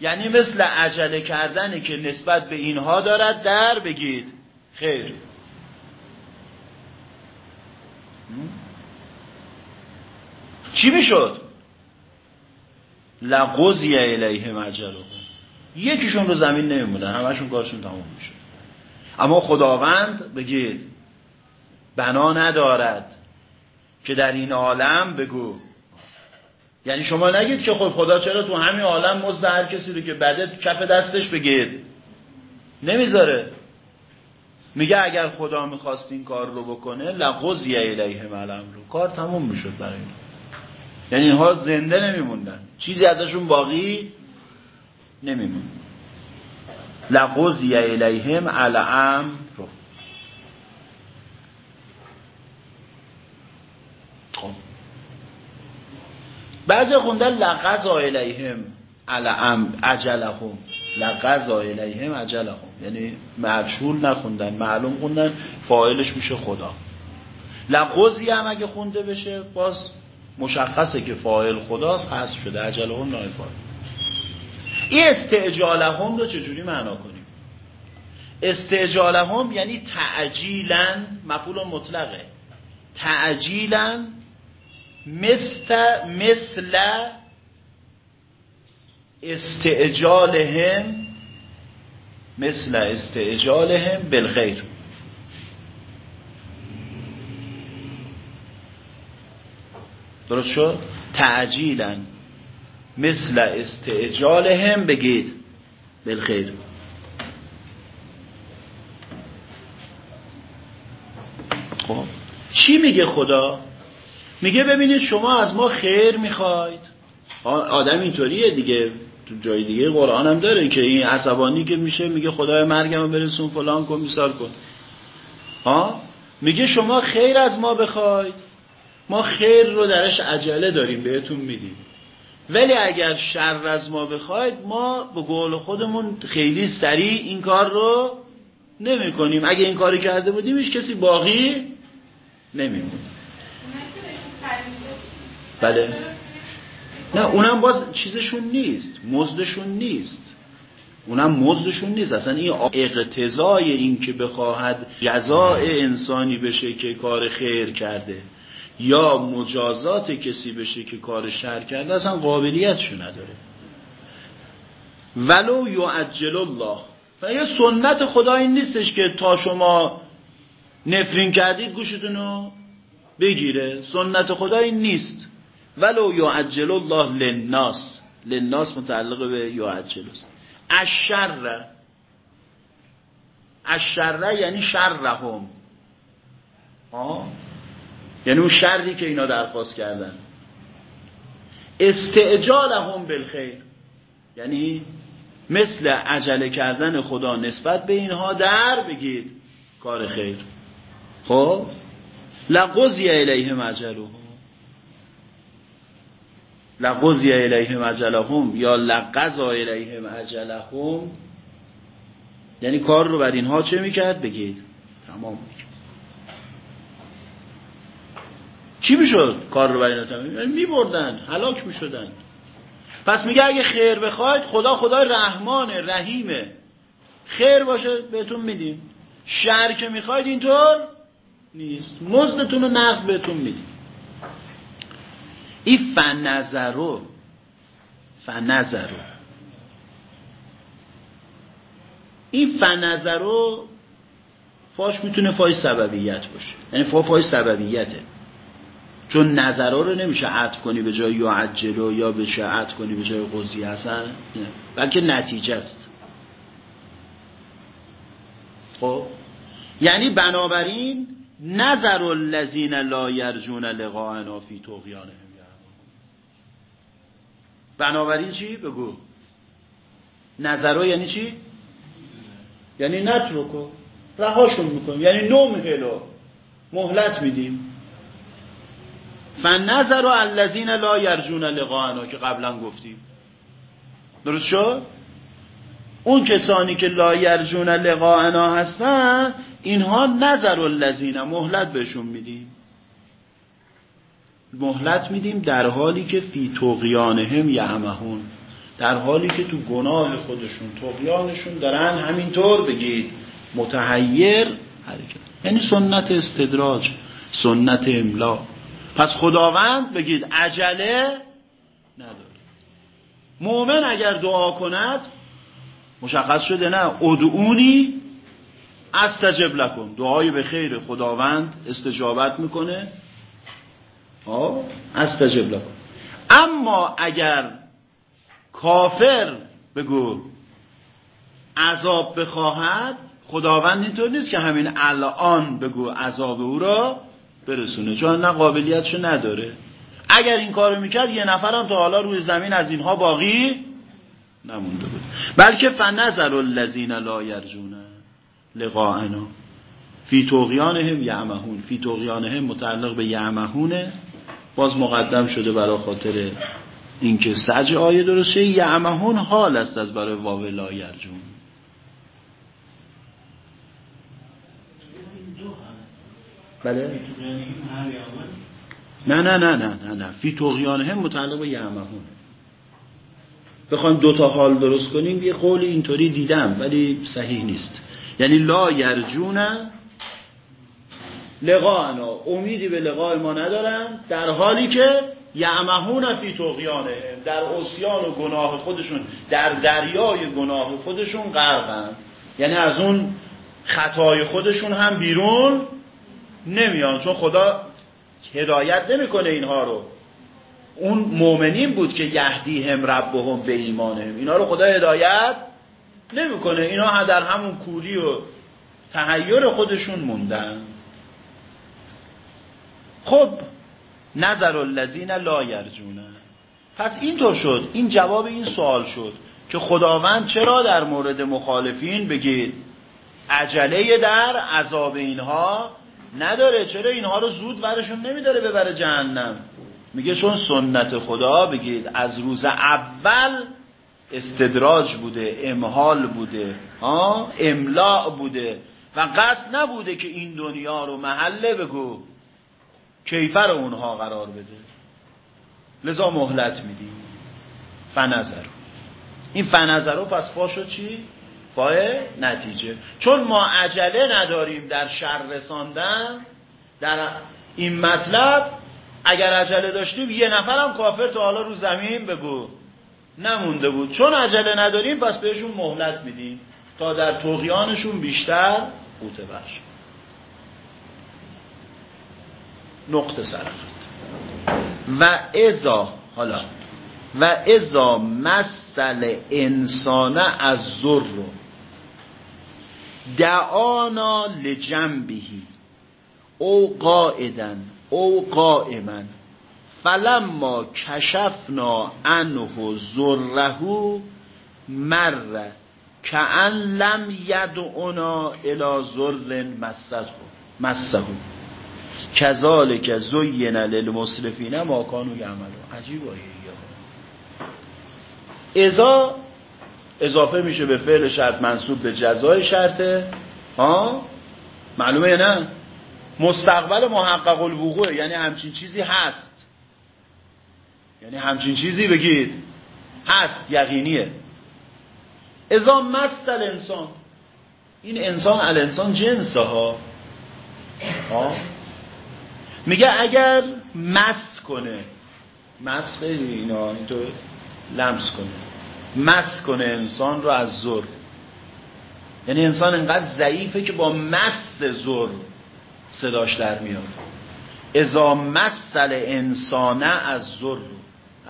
یعنی مثل عجله کردنی که نسبت به اینها دارد در بگید خیر. چی می‌شد؟ لقضی الیه مجلهم یکیشون رو زمین نمیمونن همشون کارشون تموم میشه. اما خداوند بگید بنا ندارد که در این عالم بگو. یعنی شما نگید که خب خدا چرا تو همین عالم مزد هر کسی رو که بده کف دستش بگید؟ نمی‌ذاره. میگه اگر خدا می‌خواست این کار رو بکنه لغزی الیه ملم رو کار تموم می‌شد برای این. یعنی اینها زنده نمیموندن. چیزی ازشون باقی نمیمون لغزی الیهم الام رو خب. بعضی خوندن لقضا الیهم الام اجلهم. لقضا الیهم اجلهم. یعنی مرشول نخوندن معلوم خوندن فاعلش میشه خدا. لقضی هم اگه خونده بشه باز مشخصه که فاعل خداست حذف شده اجلهم نای فاعل. این استعجالهم رو چجوری معنا کنیم؟ استعجالهم یعنی تعجیلا مفعول مطلقه. تعجیلا مثل مثل استعجالهم مثل استعجالهم بالخیر. درست شد؟ تعجیلا. مثل استعجالهم بگید. بالخیر. خب. چی میگه خدا؟ میگه ببینید شما از ما خیر می‌خواید. آدم اینطوریه دیگه. تو جای دیگه قرآن هم داره که این عصبانی که میشه میگه خدای مرگم برسون فلان کن میسال کن. ها؟ میگه شما خیر از ما بخواید. ما خیر رو درش عجله داریم بهتون میدیم. ولی اگر شر از ما بخواید ما به قول خودمون خیلی سریع این کار رو نمی کنیم اگه این کاری کرده بودیم هیچ کسی باقی نمیمون بله. نه اونم باز چیزشون نیست مزدشون نیست. اونم مزدشون نیست. اصلا این اقتضای این که بخواهد جزاء انسانی بشه که کار خیر کرده. یا مجازات کسی بشه که کار شر کرده اصلا قابلیتشو نداره. ولو یعجل الله. و یه سنت خدا این نیستش که تا شما نفرین کردید گوشتون بگیره. سنت خدا این نیست. ولو یعجل الله للناس. للناس متعلق به یعجل است. الشر. الشر یعنی شرهم. آه؟ یعنی اون شرری که اینا درخواست کردن. استعجالهم بالخیر. یعنی مثل عجله کردن خدا نسبت به اینها در بگید کار خیر. خب؟ لقضی الیهم اجلهم. لقضی الیهم اجلهم یا لقضا الیهم اجلهم. یعنی کار رو بر اینها چه می‌کرد؟ بگید تمام. می‌کرد چی می‌شد کار رو برای میبردن هلاک می‌شدن. پس میگه اگه خیر بخواید خدا خدا رحمانه رحیمه. خیر باشه بهتون میدیم. شر که می‌خواید اینطور نیست. مزدتون رو نقد بهتون میدیم. این فنظرو فنظرو. این فنظرو فاش می‌تونه فای سببیت باشه. یعنی فا فای سببیته. چون نظرها رو نمیشه عطف کنی به جای یا یا بشه عطف کنی به جای قضی هستن بلکه نتیجه است. خب؟ یعنی بنابراین نظر الذین لا یرجون لقاءنا فی طغیانهم بنابراین چی؟ بگو. نظرها یعنی چی؟ یعنی نترکو. رهاشون می‌کنیم. یعنی نمهلو مهلت میدیم. فنظر الذین لا یرجون لقاءنا که قبلا گفتیم. درست شد؟ اون کسانی که لا یرجون لقاءنا هستن اینها نظر الذین مهلت بهشون میدیم. مهلت میدیم در حالی که فی توقیانهم یعمهون. در حالی که تو گناه خودشون توقیانشون دارن همینطور بگید. متحیر حرکت یعنی سنت استدراج سنت املا پس خداوند بگید عجله نداره. مؤمن اگر دعا کند مشخص شده نه ادعونی استجب لکن دعای به خیر خداوند استجابت می‌کنه. آه استجب لکن اما اگر کافر بگو عذاب بخواهد خداوند اینطور نیست که همین الان بگو عذاب او را. برسونه. چون نه قابلیتشو نداره. اگر این کارو می‌کرد یه نفرم تا حالا روی زمین از اینها باقی نمونده بود. بلکه فنظر الذین لا یرجون لقاءنا. فی توقیانهم یعمهون. فی توقیانهم متعلق به یعمهونه باز مقدم شده برای خاطر اینکه سج آیه درسته. یعمهون حال است از برای واو لا یرجون. بله. نه نه نه نه نه نه. فی هم متعلق به یعمهون. بخوایم دوتا حال درست کنیم یه قول اینطوری دیدم ولی صحیح نیست. یعنی لا یرجون لقاءنا. امیدی به لقاء ما ندارن در حالی که یعمهون فی توقیانه در اسیان و گناه خودشون در دریای گناه خودشون غرقن. یعنی از اون خطای خودشون هم بیرون نمیان چون خدا هدایت نمی‌کنه اینها رو. اون مؤمنین بود که یهدی هم ربهم به ایمانهم. اینا رو خدا هدایت نمی‌کنه. اینا در همون کوری و تحیر خودشون موندن. خب نظر الذین لا یرجونه پس اینطور شد. این جواب این سوال شد که خداوند چرا در مورد مخالفین بگید؟ عجله در عذاب اینها نداره. چرا اینها رو زود ورشون نمیداره ببره جهنم؟ میگه چون سنت خدا بگید از روز اول استدراج بوده امحال بوده ها؟ املاع بوده. و قصد نبوده که این دنیا رو محله بگو. کیفر اونها قرار بده. لذا مهلت میدیم فنظر. این فنظر رو پس پا چی؟ پای نتیجه. چون ما عجله نداریم در شر رساندن در این مطلب اگر عجله داشتیم یه نفرم کافر تا حالا رو زمین بگو. نمونده بود. چون عجله نداریم پس بهشون مهلت میدیم. تا در توقیانشون بیشتر قوته برش نقطه سرخت و ازا حالا و ازا مثل انسان از ذر دعانا لجنبهی او قائدن او قائما. فلما کشفنا عنه ذره مر کأن لم یدعنا الى ذر مسه. کذالک زین للمسرفین ما کانوا یعملون. عجیب ازا اضافه میشه به فعل شرط منصوب به جزای شرطه ها؟ معلومه نه؟ مستقبل محقق الوقوع یعنی همچین چیزی هست. یعنی همچین چیزی بگید. هست یقینیه. ازا مثل انسان این انسان الانسان جنسه ها. ها؟ میگه اگر مس کنه. مس خیلی اینا اینطور لمس کنه. مس کنه انسان رو از زر یعنی انسان انقدر ضعیفه که با مس زر صداش در میاد. ازا مثل انسانه از زر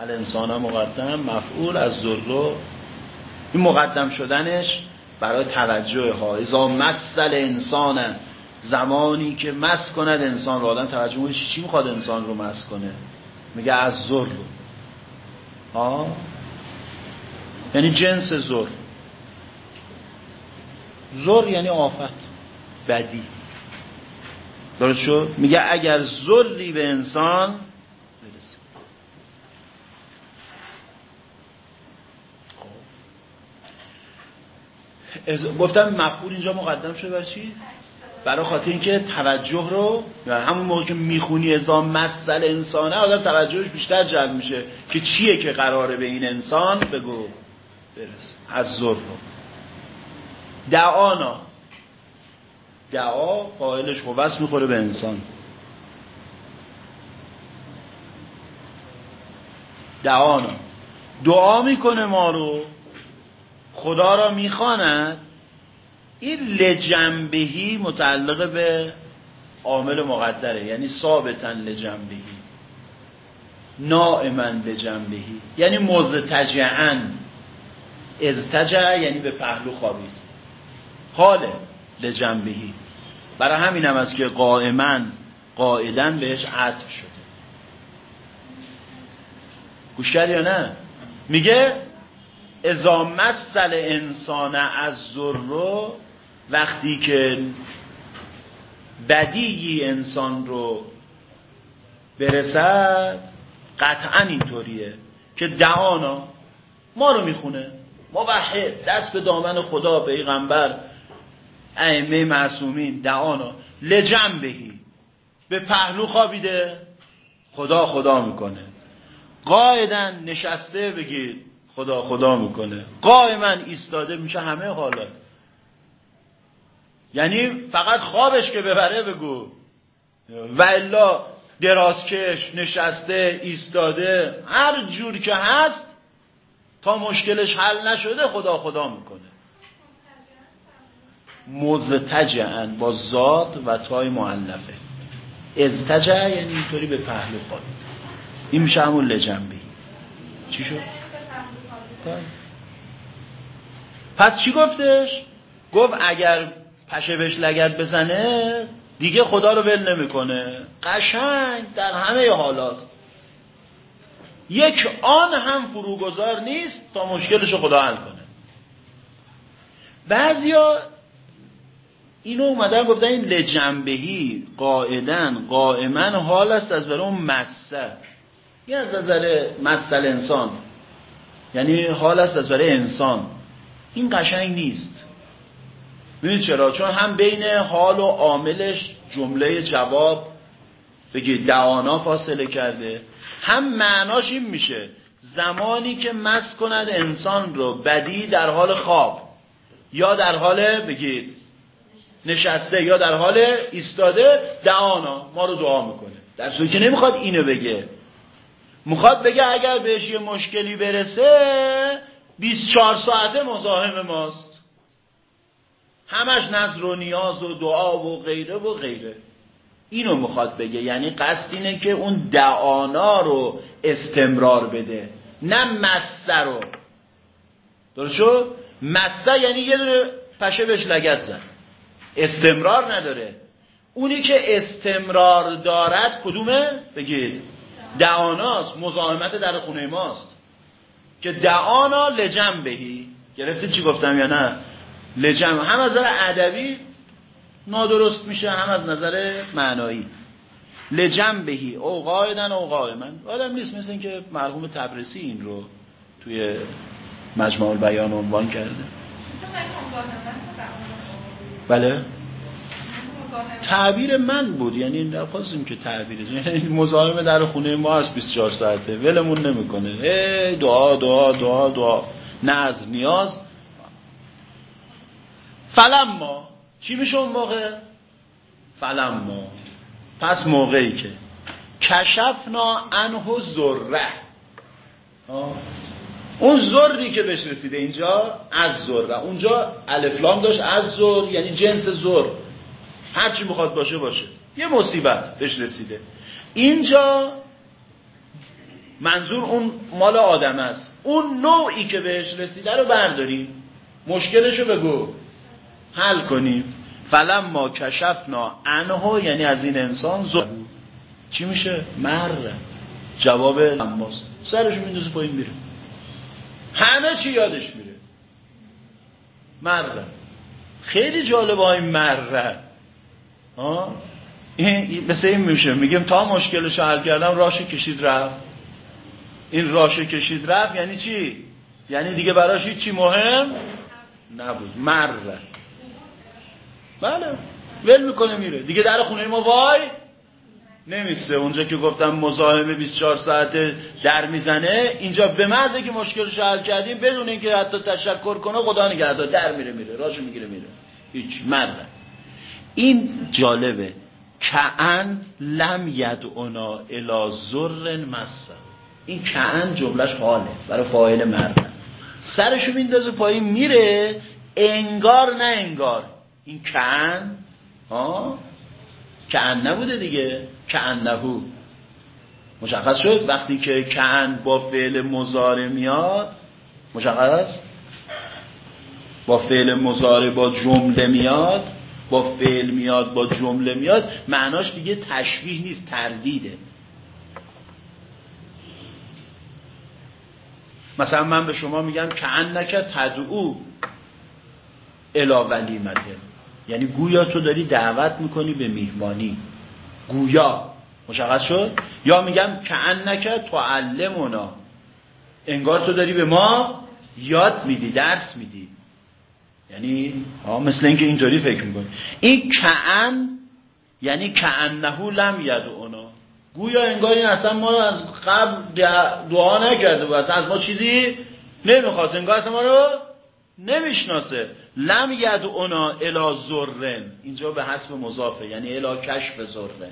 الانسانه مقدم مفعول از زر این مقدم شدنش برای توجه ها. ازا مثل انسانه زمانی که مس کند انسان رو. آدم توجه می‌کنه چی می‌خواد انسان رو مس کنه؟ میگه از زر رو ها یعنی جنس زر زر یعنی آفت. بدی. درست شد؟ میگه اگر زری به انسان خب. گفتم مفعول اینجا مقدم شده بر چی؟ برای خاطر اینکه توجه رو همون موقع که می‌خونی ازام مسئله انسانه آدم توجهش بیشتر جلب میشه که چیه که قراره به این انسان بگو. برس از ظهر دعانا. دعا فاعلش خوبست می‌خوره به انسان. دعانا. دعا می‌کنه ما رو. خدا را می‌خواند. این لجنبهی متعلق به عامل مقدره. یعنی ثابتا لجنبهی. نائما لجنبهی. یعنی مزتجعا. ازتجع یعنی به پهلو خوابید. حاله لجنبهی برای همین هم است که قائما قائدن بهش عطف شده. گوش یا نه؟ میگه ازا مثل انسان از ذرو وقتی که بدیگی انسان رو برسد قطعا اینطوریه که دعانا ما رو می‌خونه. موحد دست به دامن خدا پیغمبر ائمه معصومین دعانا لجم بهی. به پهلو خوابیده خدا خدا می‌کنه. قاعدن نشسته بگید خدا خدا می‌کنه. قائما ایستاده میشه همه حالات. یعنی فقط خوابش که ببره بگو. و الا درازکش نشسته ایستاده هر جور که هست تا مشکلش حل نشده خدا خدا می‌کنه. مزتجعن با ذات و تای معلفه ازتجع یعنی اینطوری به پهلو خواهد این میشه همون لجنبی. چی شد؟ پس چی گفتش؟ گفت اگر پشه بهش لگت بزنه دیگه خدا رو ول نمی‌کنه. قشنگ در همه حالات. یک آن هم فروگذار نیست تا مشکلش خدا حل کنه. بعضیا اینو اومدن گفتن این لجنبهی قاعدن قائما حال است از برای اون مسه یه از نظر مسل انسان. یعنی حال است از برای انسان. این قشنگ نیست. ببینید چرا؟ چون هم بین حال و عاملش جمله جواب بگی دعانا فاصله کرده. هم معناش این میشه. زمانی که مس کند انسان رو بدی در حال خواب یا در حال بگید نشسته یا در حال ایستاده دعانا ما رو دعا می‌کنه. در صورتی که نمی‌خواد اینو بگه. می‌خواد بگه اگر بهش یه مشکلی برسه 24 ساعته مزاحم ماست. همش نظر و نیاز و دعا و غیره و غیره. اینو می‌خواد بگه. یعنی قصد اینه که اون دعانا رو استمرار بده نه مسه رو. درست شد؟ مسه یعنی یه دونه پشه بهش لگت زن استمرار نداره. اونی که استمرار دارد کدومه؟ بگید. دعاناست مزاحمت در خونه ماست. که دعانا لجم بهی گرفتی چی گفتم یا نه؟ لجم هم از نظر ادبی نادرست میشه هم از نظر معنایی. لجم بهی. او قایدن او قائمن آدم نیست مثل اینکه مرحوم تبرسی این رو توی مجموع بیان عنوان کرده. بله. تعبیر من بود. یعنی نخواستیم که تعبیر. یعنی مزاحم در خونه ما هست 24 ساعته. ولمون نمی‌کنه. ای دعا دعا دعا دعا. نه از نیاز. فلم ما. چی میشه اون موقع؟ ما. پس موقعی که. کشفنا انه ذره. اون ذری که بهش رسیده اینجا از ذره. اونجا الفلام داشت از ذر یعنی جنس ذر. هرچی می‌خواد باشه باشه. یه مصیبت بهش رسیده. اینجا منظور اون مال آدم است. اون نوعی که بهش رسیده رو برداریم. مشکلشو بگو. حل کنیم. فلم ما کشفنا انها یعنی از این انسان زو چی میشه؟ مر. جواب لماس سرشو میندازه پایین میره. همه چی یادش میره. مره خیلی جالب های مره این مثل این میشه. میگم تا مشکلش حل کردم راش کشید رفت. این راش کشید رفت یعنی چی؟ یعنی دیگه براش چی مهم نبود. مر. بله. ول می‌کنه میره. دیگه در خونه ما وای نمیسته اونجا که گفتم مزاحم 24 ساعته در می‌زنه اینجا به محض که مشکلش حل کردیم بدون اینکه حتی تشکر کنه خدا نگهدار. در میره میره. راشو می‌گیره میره. هیچ مرد. این جالبه. کعن لم یدعنا الی ذر مسه. این کعن جملش حاله. برای فاعل مرد. سرشو میندازه پایین میره. انگار نه انگار. این کعن ها؟ کعن نبوده دیگه. کعنهو مشخص شد وقتی که کعن با فعل مزاره میاد مشخص؟ با فعل مزاره با جمله میاد با فعل میاد با جمله میاد معناش دیگه تشبیه نیست تردیده. مثلا من به شما میگم که انک تدعو الا ولیمته. یعنی گویا تو داری دعوت می‌کنی به میهمانی. گویا. مشخص شد؟ یا میگم که انک تعلمنا. انگار تو داری به ما یاد میدی درس میدی. یعنی مثل اینکه اینطوری فکر می‌کنی. این کعن یعنی کعنهو لم یدعونا. گویا انگار این اصلا ما از قبل دعا نکرده و اصلا از ما چیزی نمی‌خواست. انگار اصلا ما رو نمی‌شناسه. لم یدعونا الا زرن اینجا به حسب مضافه یعنی الا کشف زرن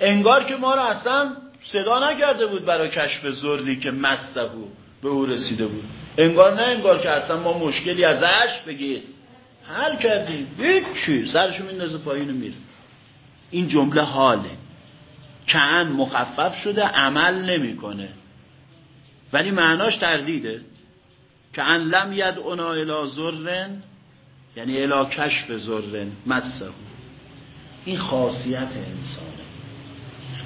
انگار که ما رو اصلا صدا نکرده بود برای کشف زرنی که مسهو به او رسیده بود. انگار نه انگار که اصلا ما مشکلی ازش بگید حل کردیم. هیچی. سرشو میندازه پایین میره. این جمله حاله. کعن مخفف شده عمل نمی‌کنه. ولی معناش تردیده. که ان لم ید انا الى زرن یعنی الا کشف زرن مسه این خاصیت انسانه.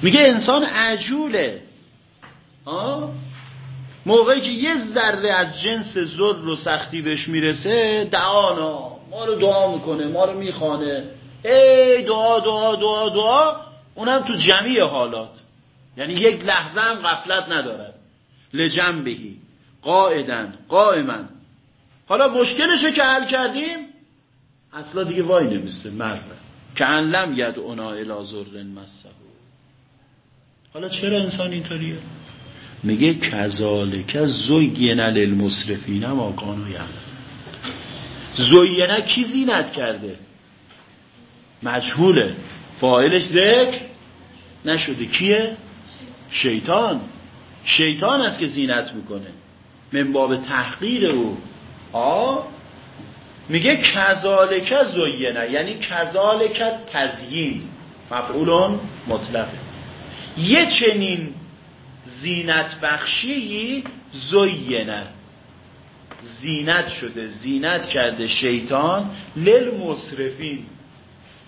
میگه انسان عجوله. ها موقعی که یه ذره از جنس زر و سختی بهش می‌رسه دعانا ما رو دعا می‌کنه ما رو می‌خوانه. ای دعا دعا دعا دعا اونم تو جمعی حالات. یعنی یک لحظه هم غفلت ندارد. لجنبهی. قاعدن قائما. حالا مشکلشو که حل کردیم اصلا دیگه وای نمیسته مرد که انلم ید اونا الازرن مسهو حالا چرا انسان اینطوریه؟ میگه کذالک زوینه للمسرفین ما کانو یعلم. زوینه کی زینت کرده؟ مجهوله. فاعلش ذکر نشده. کیه؟ شیطان. شیطان است که زینت می‌کنه. من باب تحقیر او. آ میگه کذالک زوینه یعنی کذالک تزیین. مفعولون مطلقه. یه چنین زینت بخشی زوینه زینت شده زینت کرده شیطان لل مصرفین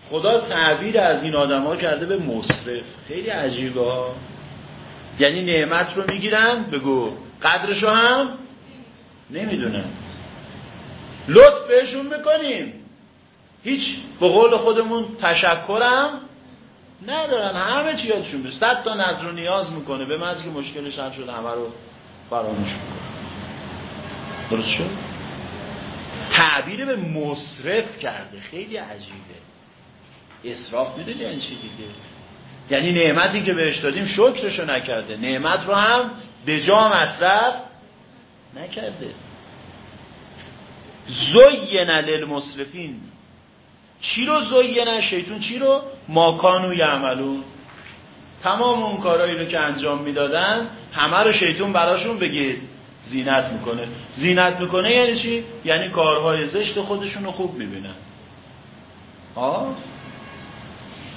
خدا تعبیر از این آدم ها کرده به مصرف. خیلی عجیبه یعنی نعمت رو می‌گیرن بگو. قدرشو هم نمی‌دونن لطف بهشون می‌کنیم. هیچ به قول خودمون تشکرم ندارن. همه چی یادشون صد تا نظر نیاز می‌کنه. به مزگی که مشکلش حل شد همه رو فراموش می‌کنه. درست شد؟ تعبیر به مصرف کرده. خیلی عجیبه. اصراف می‌دونی یعنی چی دیگه؟ یعنی نعمتی که بهش دادیم شکرشو نکرده. نعمت رو هم به جا مصرف نکرده. زینه للمصرفین. چی رو زینه شیطون؟ چی رو؟ ماکانو یعملون. تمام اون کارهایی رو که انجام می‌دادن همه رو شیطون براشون بگید زینت می‌کنه. زینت می‌کنه یعنی چی؟ یعنی کارهای زشت خودشون رو خوب می‌بینن. آه؟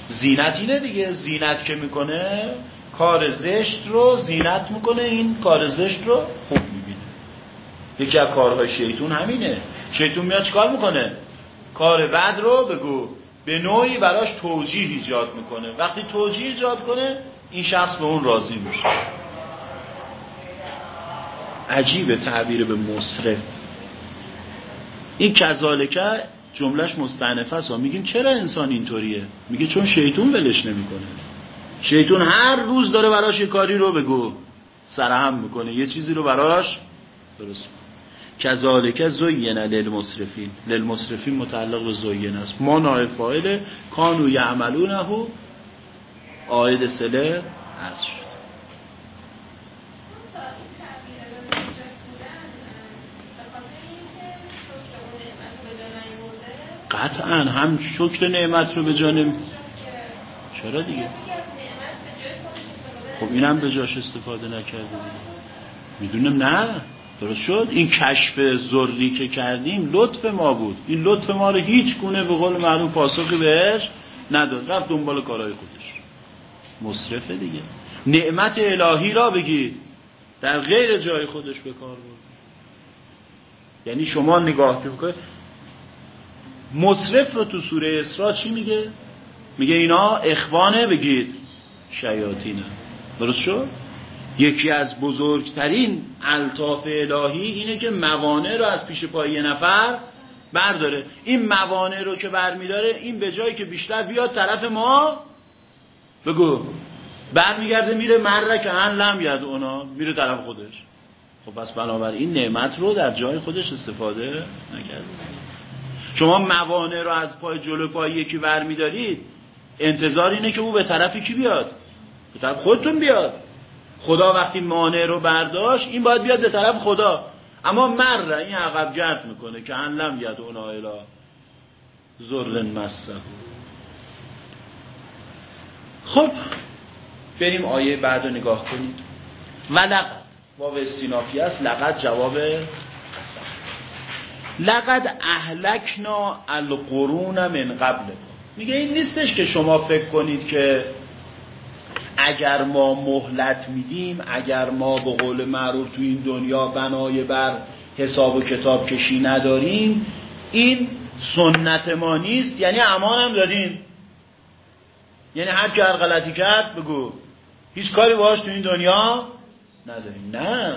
زینت اینه دیگه. زینت که می‌کنه کار زشت رو زینت می‌کنه این کار زشت رو خوب می‌بینه. یکی از کارهای شیطون همینه. شیطون میاد چکار می‌کنه؟ کار بد رو بگو. به نوعی براش توجیه ایجاد می‌کنه. وقتی توجیه ایجاد کنه این شخص به اون راضی میشه. عجیبه تعبیر به مصرف این کذالکه جملهش مستعنفه است میگیم چرا انسان اینطوریه؟ میگه چون شیطون ولش نمی‌کنه. شیطون هر روز داره براش یه کاری رو بگو. سرهم می‌کنه. یه چیزی رو براش درست کذالک زین للمسرفین. للمسرفین متعلق به زین است. ما نایب فاعل کانو یعملونه. آید سله هست شد. قطعا هم شکر نعمت رو به جانم چرا دیگه؟ خب اینم به جاش استفاده نکرده می‌دونم نه. درست شد. این کشف زردی که کردیم لطف ما بود. این لطف ما رو هیچ گونه به قول معروف پاسخی بهش نداد. رفت دنبال کارهای خودش. مصرفه دیگه. نعمت الهی را بگید. در غیر جای خودش به کار بود یعنی شما نگاه که مصرف رو تو سوره اسراء چی میگه؟ میگه اینا اخوانه بگید. شیاطینه. درست شد؟ یکی از بزرگترین الطاف الهی اینه که موانع رو از پیش پای یه نفر برداره. این موانع رو که برمیداره این به جایی که بیشتر بیاد طرف ما. بگو. برمیگرده میره مره که هن لم ید اونا میره طرف خودش. خب پس بنابراین نعمت رو در جای خودش استفاده نکرده. شما موانع رو از پای جلو پای یکی برمیدارید انتظار اینه که او به طرف کی بیاد؟ به طرف خودتون بیاد. خدا وقتی مانع رو برداشت این باید بیاد به طرف خدا. اما مر این عقب گرد می‌کنه که انلم ید اونا الا زرن مسه. خب بریم آیه بعد رو نگاه کنید. و لقد واو استینافی است. لقد جواب لقد اهلکنا القرون من قبل میگه این نیستش که شما فکر کنید که اگر ما مهلت میدیم اگر ما به قول معروف تو این دنیا بنای بر حساب و کتاب کشی نداریم این سنت ما نیست. یعنی امان هم دادیم یعنی هر که هر غلطی کرد بگو. هیچ کاری باش تو این دنیا نداریم. نه.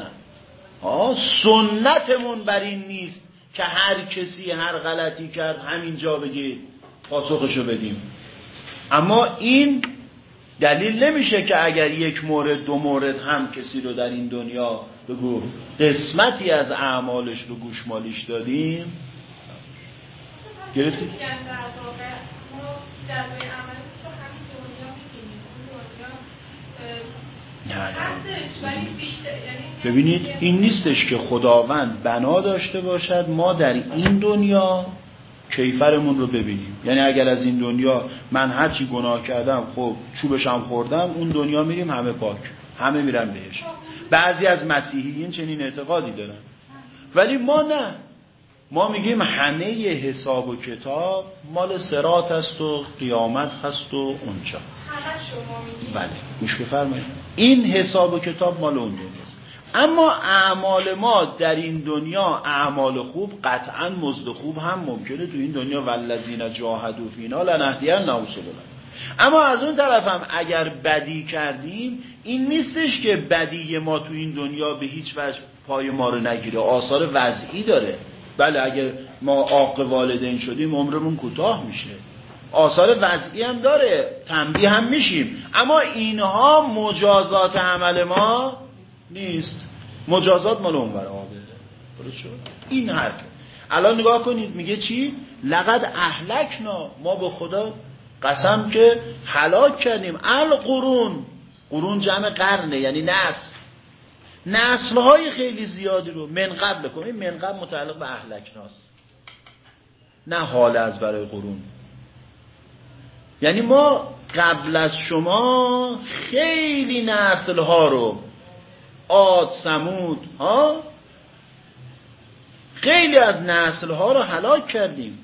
آه سنتمون بر این نیست که هر کسی هر غلطی کرد همینجا بگید پاسخشو بدیم. اما این دلیل نمیشه که اگر یک مورد دو مورد هم کسی رو در این دنیا بگو قسمتی از اعمالش رو گوشمالیش دادیم گرفتی؟ نه ببینید این نیستش که خداوند بنا داشته باشد ما در این دنیا کیفرمون رو ببینیم. یعنی اگر از این دنیا من هرچی گناه کردم خب چوبشم خوردم اون دنیا میریم همه پاک. همه میرن بهش. بعضی از مسیحیین چنین اعتقادی دارن. ولی ما نه. ما میگیم همه حساب و کتاب مال سرات است و قیامت هست و اونجا. بله. گوش بفرمایید. این حساب و کتاب مال اون دنیاست. اما اعمال ما در این دنیا اعمال خوب قطعا مزد خوب هم ممکنه تو این دنیا. والذین جاهدوا فینا لنهدین نوسبلا اما از اون طرف هم اگر بدی کردیم این نیستش که بدی ما تو این دنیا به هیچ وجه پای ما رو نگیره. آثار وضعی داره. بله اگر ما عاق والدین شدیم عمرمون کوتاه میشه. آثار وضعی هم داره. تنبیه هم میشیم. اما اینها مجازات عمل ما نیست. مجازات مال اون آبه این حرف. الان نگاه کنید میگه چی؟ لقد اهلکنا. ما به خدا قسم که هلاک کردیم. القرون. قرون جمع قرنه یعنی نسل. نسل های خیلی زیادی رو من قبل کنیم من قبل متعلق به اهلکناست. نه حال از برای قرون. یعنی ما قبل از شما خیلی نسل ها رو آد سمود ها؟ خیلی از نسل ها رو هلاک کردیم.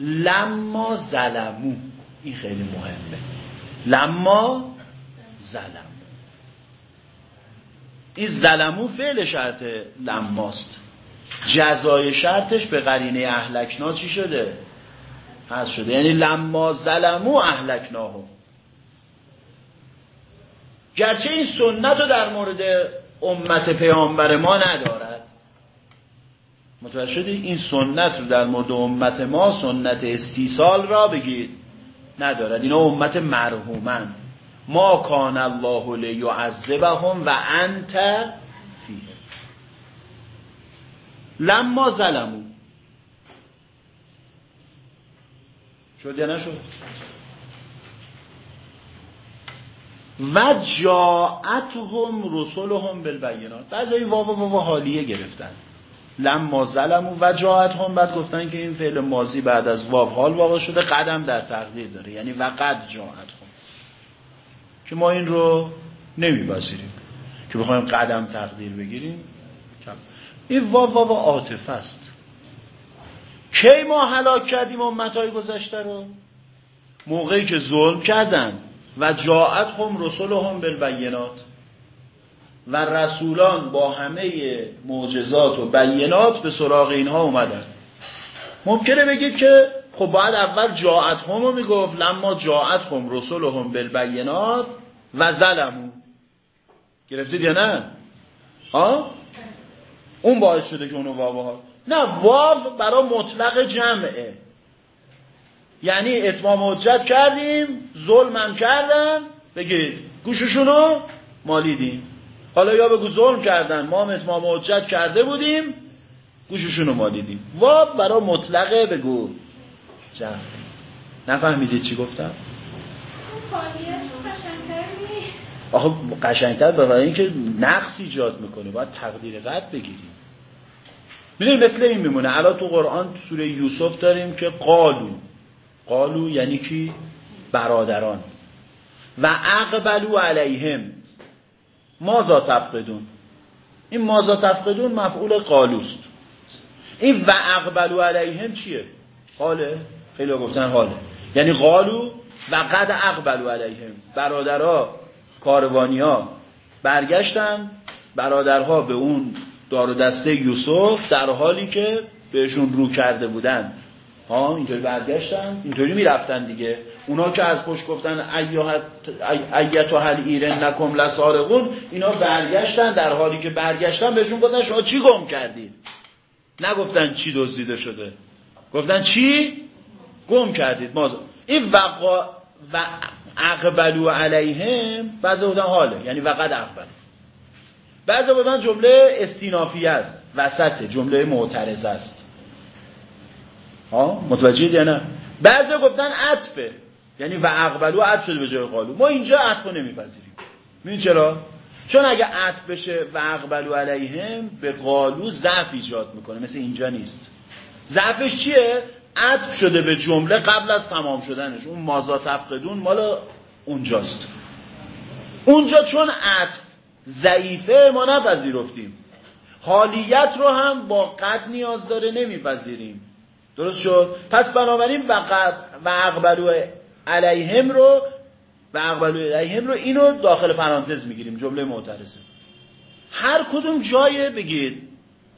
لما ظلمو. این خیلی مهمه. لما ظلم این ظلمو فعل شرط لماست. جزای شرطش به قرینه اهلکنا چی شده؟ هست شده. یعنی لما ظلمو اهلکناهم گرچه این سنت رو در مورد امت پیامبر ما ندارد. متوجه شدی این سنت رو در مورد امت ما سنت استیصال را بگید. ندارد. اینا امت مرحومن. ما کان الله لیعذبهم و انت فیه. لما ظلمو شد یا نشد؟ و جاعتهم رسولهم بالبینات. بعضی واو واو حالیه گرفتن. لما ظلمو و جاعتهم بعد گفتن که این فعل ماضی بعد از واو حال واقع شده قدم در تقدیر داره. یعنی و قد جاعتهم. که ما این رو نمیپذیریم که بخوایم قدم تقدیر بگیریم این واو واو عاطفه است. کی ما هلاک کردیم امتهای گذشته رو؟ موقعی که ظلم کردن. و جاعت هم رسول هم بالبینات. و رسولان با همه معجزات و بینات به سراغ اینها اومدن. ممکنه بگید که خب باید اول جاعت هم رو می‌گفت لما جاعت هم رسول هم بالبینات و ظلمو گرفتید یا نه؟ ها اون باعث شده که اونو واو ها. نه واو برای مطلق جمعه. یعنی اتمام حجت کردیم ظلمم کردن بگید گوششونو مالیدیم. حالا یا بگو ظلم کردن ما هم اتمام حجت کرده بودیم گوششونو مالیدیم. واو برای مطلقه بگو. جمع. نفهمیدید چی گفتم؟ آخه قشنگتر برای اینکه نقص ایجاد می‌کنه باید تقدیر قد بگیریم. می‌دونی مثل این میمونه الان تو قرآن تو سوره یوسف داریم که قالو قالو یعنی کی؟ برادران. و اقبلو علیهم. مازا تفقدون؟ این مازا تفقدون مفعول قالوست. این و اقبلو علیهم چیه؟ حاله خیلی گفتن حاله یعنی قالو و قد اقبلو علیهم. برادرها کاروانیا برگشتن. برادرها به اون دار و دسته یوسف در حالی که بهشون رو کرده بودن. ها اینطوری برگشتن اینطوری می‌رفتن دیگه. اونا که از پشت گفتن ایت و هل ایرن نکم لسارقون. اینا برگشتن در حالی که برگشتن بهشون گفتن شما چی گم کردید نگفتن چی دزدیده شده. گفتن چی؟ گم کردید. ما این وقا و اقبلو علیهم بعضی بودن حاله. یعنی وقت اقبل. بعضی بودن جمله استینافی است. وسط جمله معترض است. ها؟ متوجه یا نه؟ بعضی گفتن عطفه. یعنی و اقبلو عطف شده به جای قالو. ما اینجا عطف رو نمیپذیریم. می‌دونی چرا؟ چون اگه عطف بشه و اقبلو علیهم به قالو ضعف ایجاد می‌کنه. مثل اینجا نیست. ضعفش چیه؟ عطف شده به جمله قبل از تمام شدنش. اون مازا تفقدون مال اونجاست. اونجا چون عطف ضعیفه ما نپذیرفتیم. حالیت رو هم با قد نیاز داره نمیپذیریم. درست شد؟ پس بنابراین و, اقبلو علیهم رو و اقبلو علیهم رو اینو داخل پرانتز می‌گیریم جمله معترضه. هر کدوم جای بگید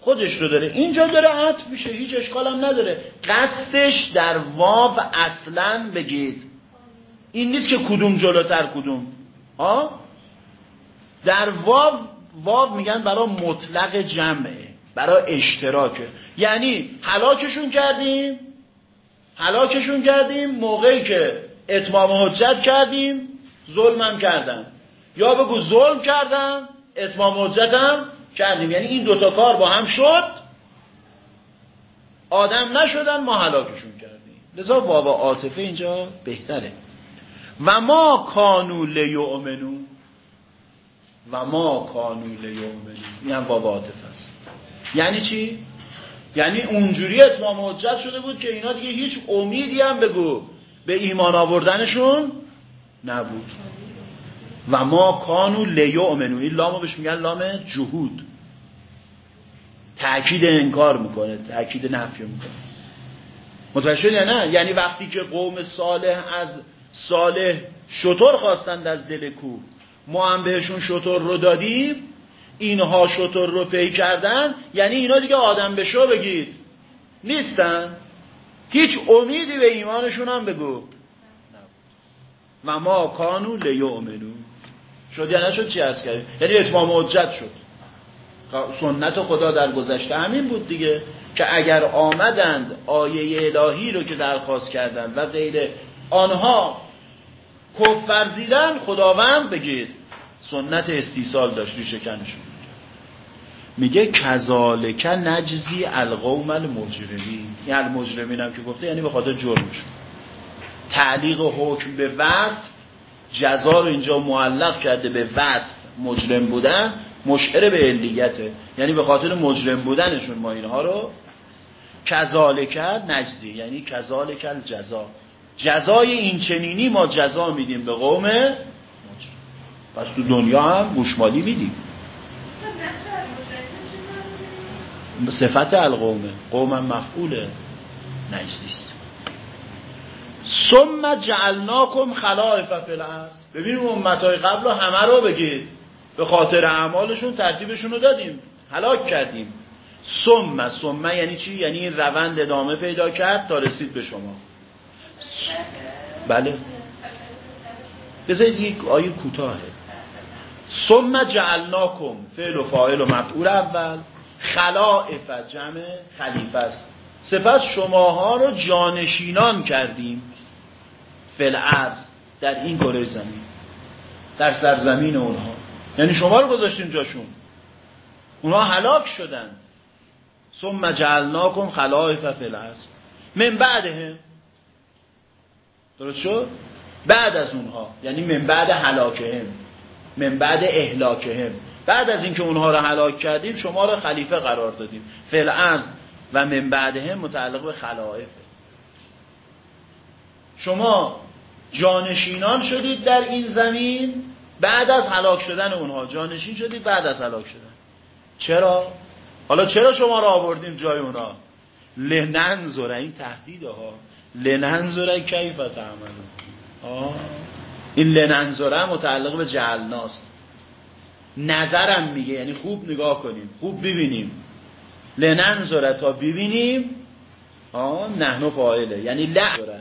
خودش رو داره. اینجا داره عطف میشه هیچ اشکال هم نداره. قصدش در واو اصلا بگید. این نیست که کدوم جلوتر کدوم. ها در واو واو میگن برای مطلق جمعه. برای اشتراکه یعنی حلاکشون کردیم حلاکشون کردیم موقعی که اتمام حجت کردیم ظلمم کردن. یا بگو ظلم کردم اتمام حجتم کردیم. یعنی این دوتا کار با هم شد. آدم نشدن ما حلاکشون کردیم. لذا واو عاطفه اینجا بهتره. و ما کانو لیؤمنو و ما کانو لیؤمنو این هم واو عاطفه است. یعنی چی؟ یعنی اونجوری اتمام حجت شده بود که اینا دیگه هیچ امیدی هم بگو. به ایمان آوردنشون نبود. و ما کانو لیؤمنو. این لامو بهش میگن لام جهود. تأکید انکار می‌کنه تأکید نفی می‌کنه. متوجه یا نه؟ یعنی وقتی که قوم صالح از صالح شطور خواستند از دل کو ما هم بهشون شطور رو دادیم اینها شطور رو پی کردن یعنی اینا دیگه آدم بشو بگید. نیستن؟ هیچ امیدی به ایمانشون هم بگو. و ما کانو لیؤمنو شد یا نشد چی ارز کردیم؟ یعنی اتمام حجت شد. سنت خدا در گذشته همین بود دیگه که اگر آمدند آیه الهی رو که درخواست کردند و غیر آنها کف ورزیدن خداوند بگید. سنت استیصال داشت ریشه کنشون. میگه کذالک نجزی القوم المجرمین. این المجرمین هم که گفته یعنی به خاطر جرمشون. تعلیق حکم به وصف جزا رو اینجا معلق کرده به وصف مجرم بودن مشعر به علیته. یعنی به خاطر مجرم بودنشون ما اینها رو کذالک نجزی یعنی کذالک الجزا. جزای این چنینی ما جزا میدیم به قوم مجرم. پس تو دنیا هم گوشمالی میدیم. صفت القومه. قوم مفعوله. نجزیست ثم جعلناکم خلائف فی الارض. ببینیم امتهای قبل رو همه رو بگید. به خاطر اعمالشون ترتیبشون رو دادیم. هلاک کردیم. ثم ثم یعنی چی؟ یعنی روند ادامه پیدا کرد تا رسید به شما. بله. بذارید یک آیه کوتاهه. ثم جعلناکم فعل و فاعل و مفعول اول. خلائف جمع خلیفه است. سپس شماها رو جانشینان کردیم فل در این کره زمین در سرزمین اونها. یعنی شما رو گذاشتیم جاشون. اونها هلاک شدن ثم جعلناکم خلائف فی الارض. من بعدهم درست شد؟ بعد از اونها یعنی من بعد هلاکهم من بعد اهلاکهم. بعد از اینکه اونها رو هلاک کردیم شما رو خلیفه قرار دادیم. فی و من بعدهم متعلق به خلائف. شما جانشینان شدید در این زمین بعد از هلاک شدن اونها. جانشین شدید بعد از هلاک شدن. چرا؟ حالا چرا شما را آوردیم جای اونها؟ لننظره این تهدید ها لننظره کیف تعملون. این لننظره متعلق به جعلناست نظرم میگه. یعنی خوب نگاه کنیم خوب ببینیم. لننظره تا ببینیم آه نحنو فاعله. یعنی لعظره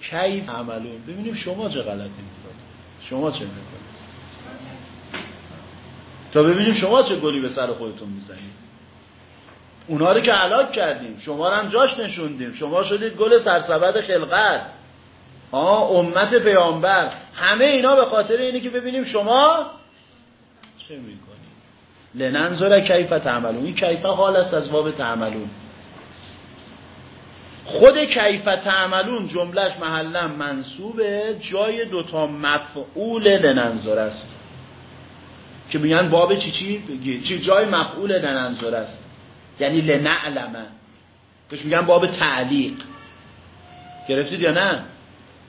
کیف عملون. ببینیم شما چه غلطی می‌کنید. شما چه می‌کنید. تا ببینیم شما چه گلی به سر خودتون می‌زنید. اونا رو که علاق کردیم. شما رو هم جاش نشوندیم. شما شدید گل سرسبد خلقت. آه امت پیامبر. همه اینا به خاطر اینه که ببینیم شما چه می‌کنید لننظر کیف تعملون. این کیف حال است از باب تعملون. خود کیف تعملون جملش محلا منصوبه جای دوتا مفعول لننظر است. که میگن باب چی چی؟ بگی. چی؟ جای مفعول لننظر است. یعنی لنعلمه بهش میگن باب تعلیق. گرفتید یا نه؟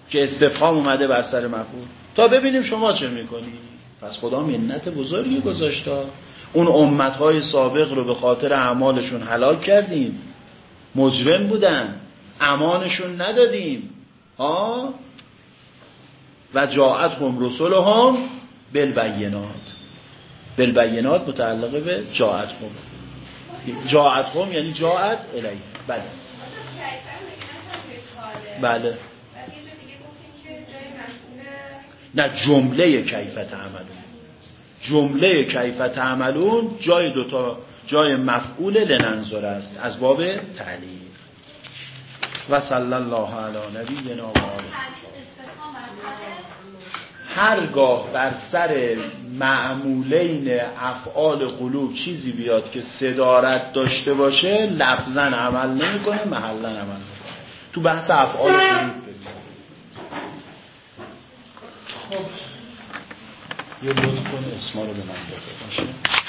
که استفهام اومده بر سر مفعول. تا ببینیم شما چه می‌کنی پس خدا منت بزرگی گذاشتا. اون امتهای سابق رو به خاطر اعمالشون هلاک کردیم. مجرم بودن. امانشون ندادیم. ها؟ و جاعت هم رسول هم بالبینات. بالبینات متعلقه به جاعت هم جاعت هم یعنی جاعت الیه. بله. بله. نه جمله کیفت عملون جمله کیفت عملون جای دوتا جای مفعول لننظر است. از باب تعلیل و صلی الله علی نبینا و هرگاه بر سر معمولین افعال قلوب چیزی بیاد که صدارت داشته باشه لفظا عمل نمی‌کنه محلا عمل می‌کنه تو بحث افعال قلوب خب. یه لطف کن اسما رو به من بده. باشه؟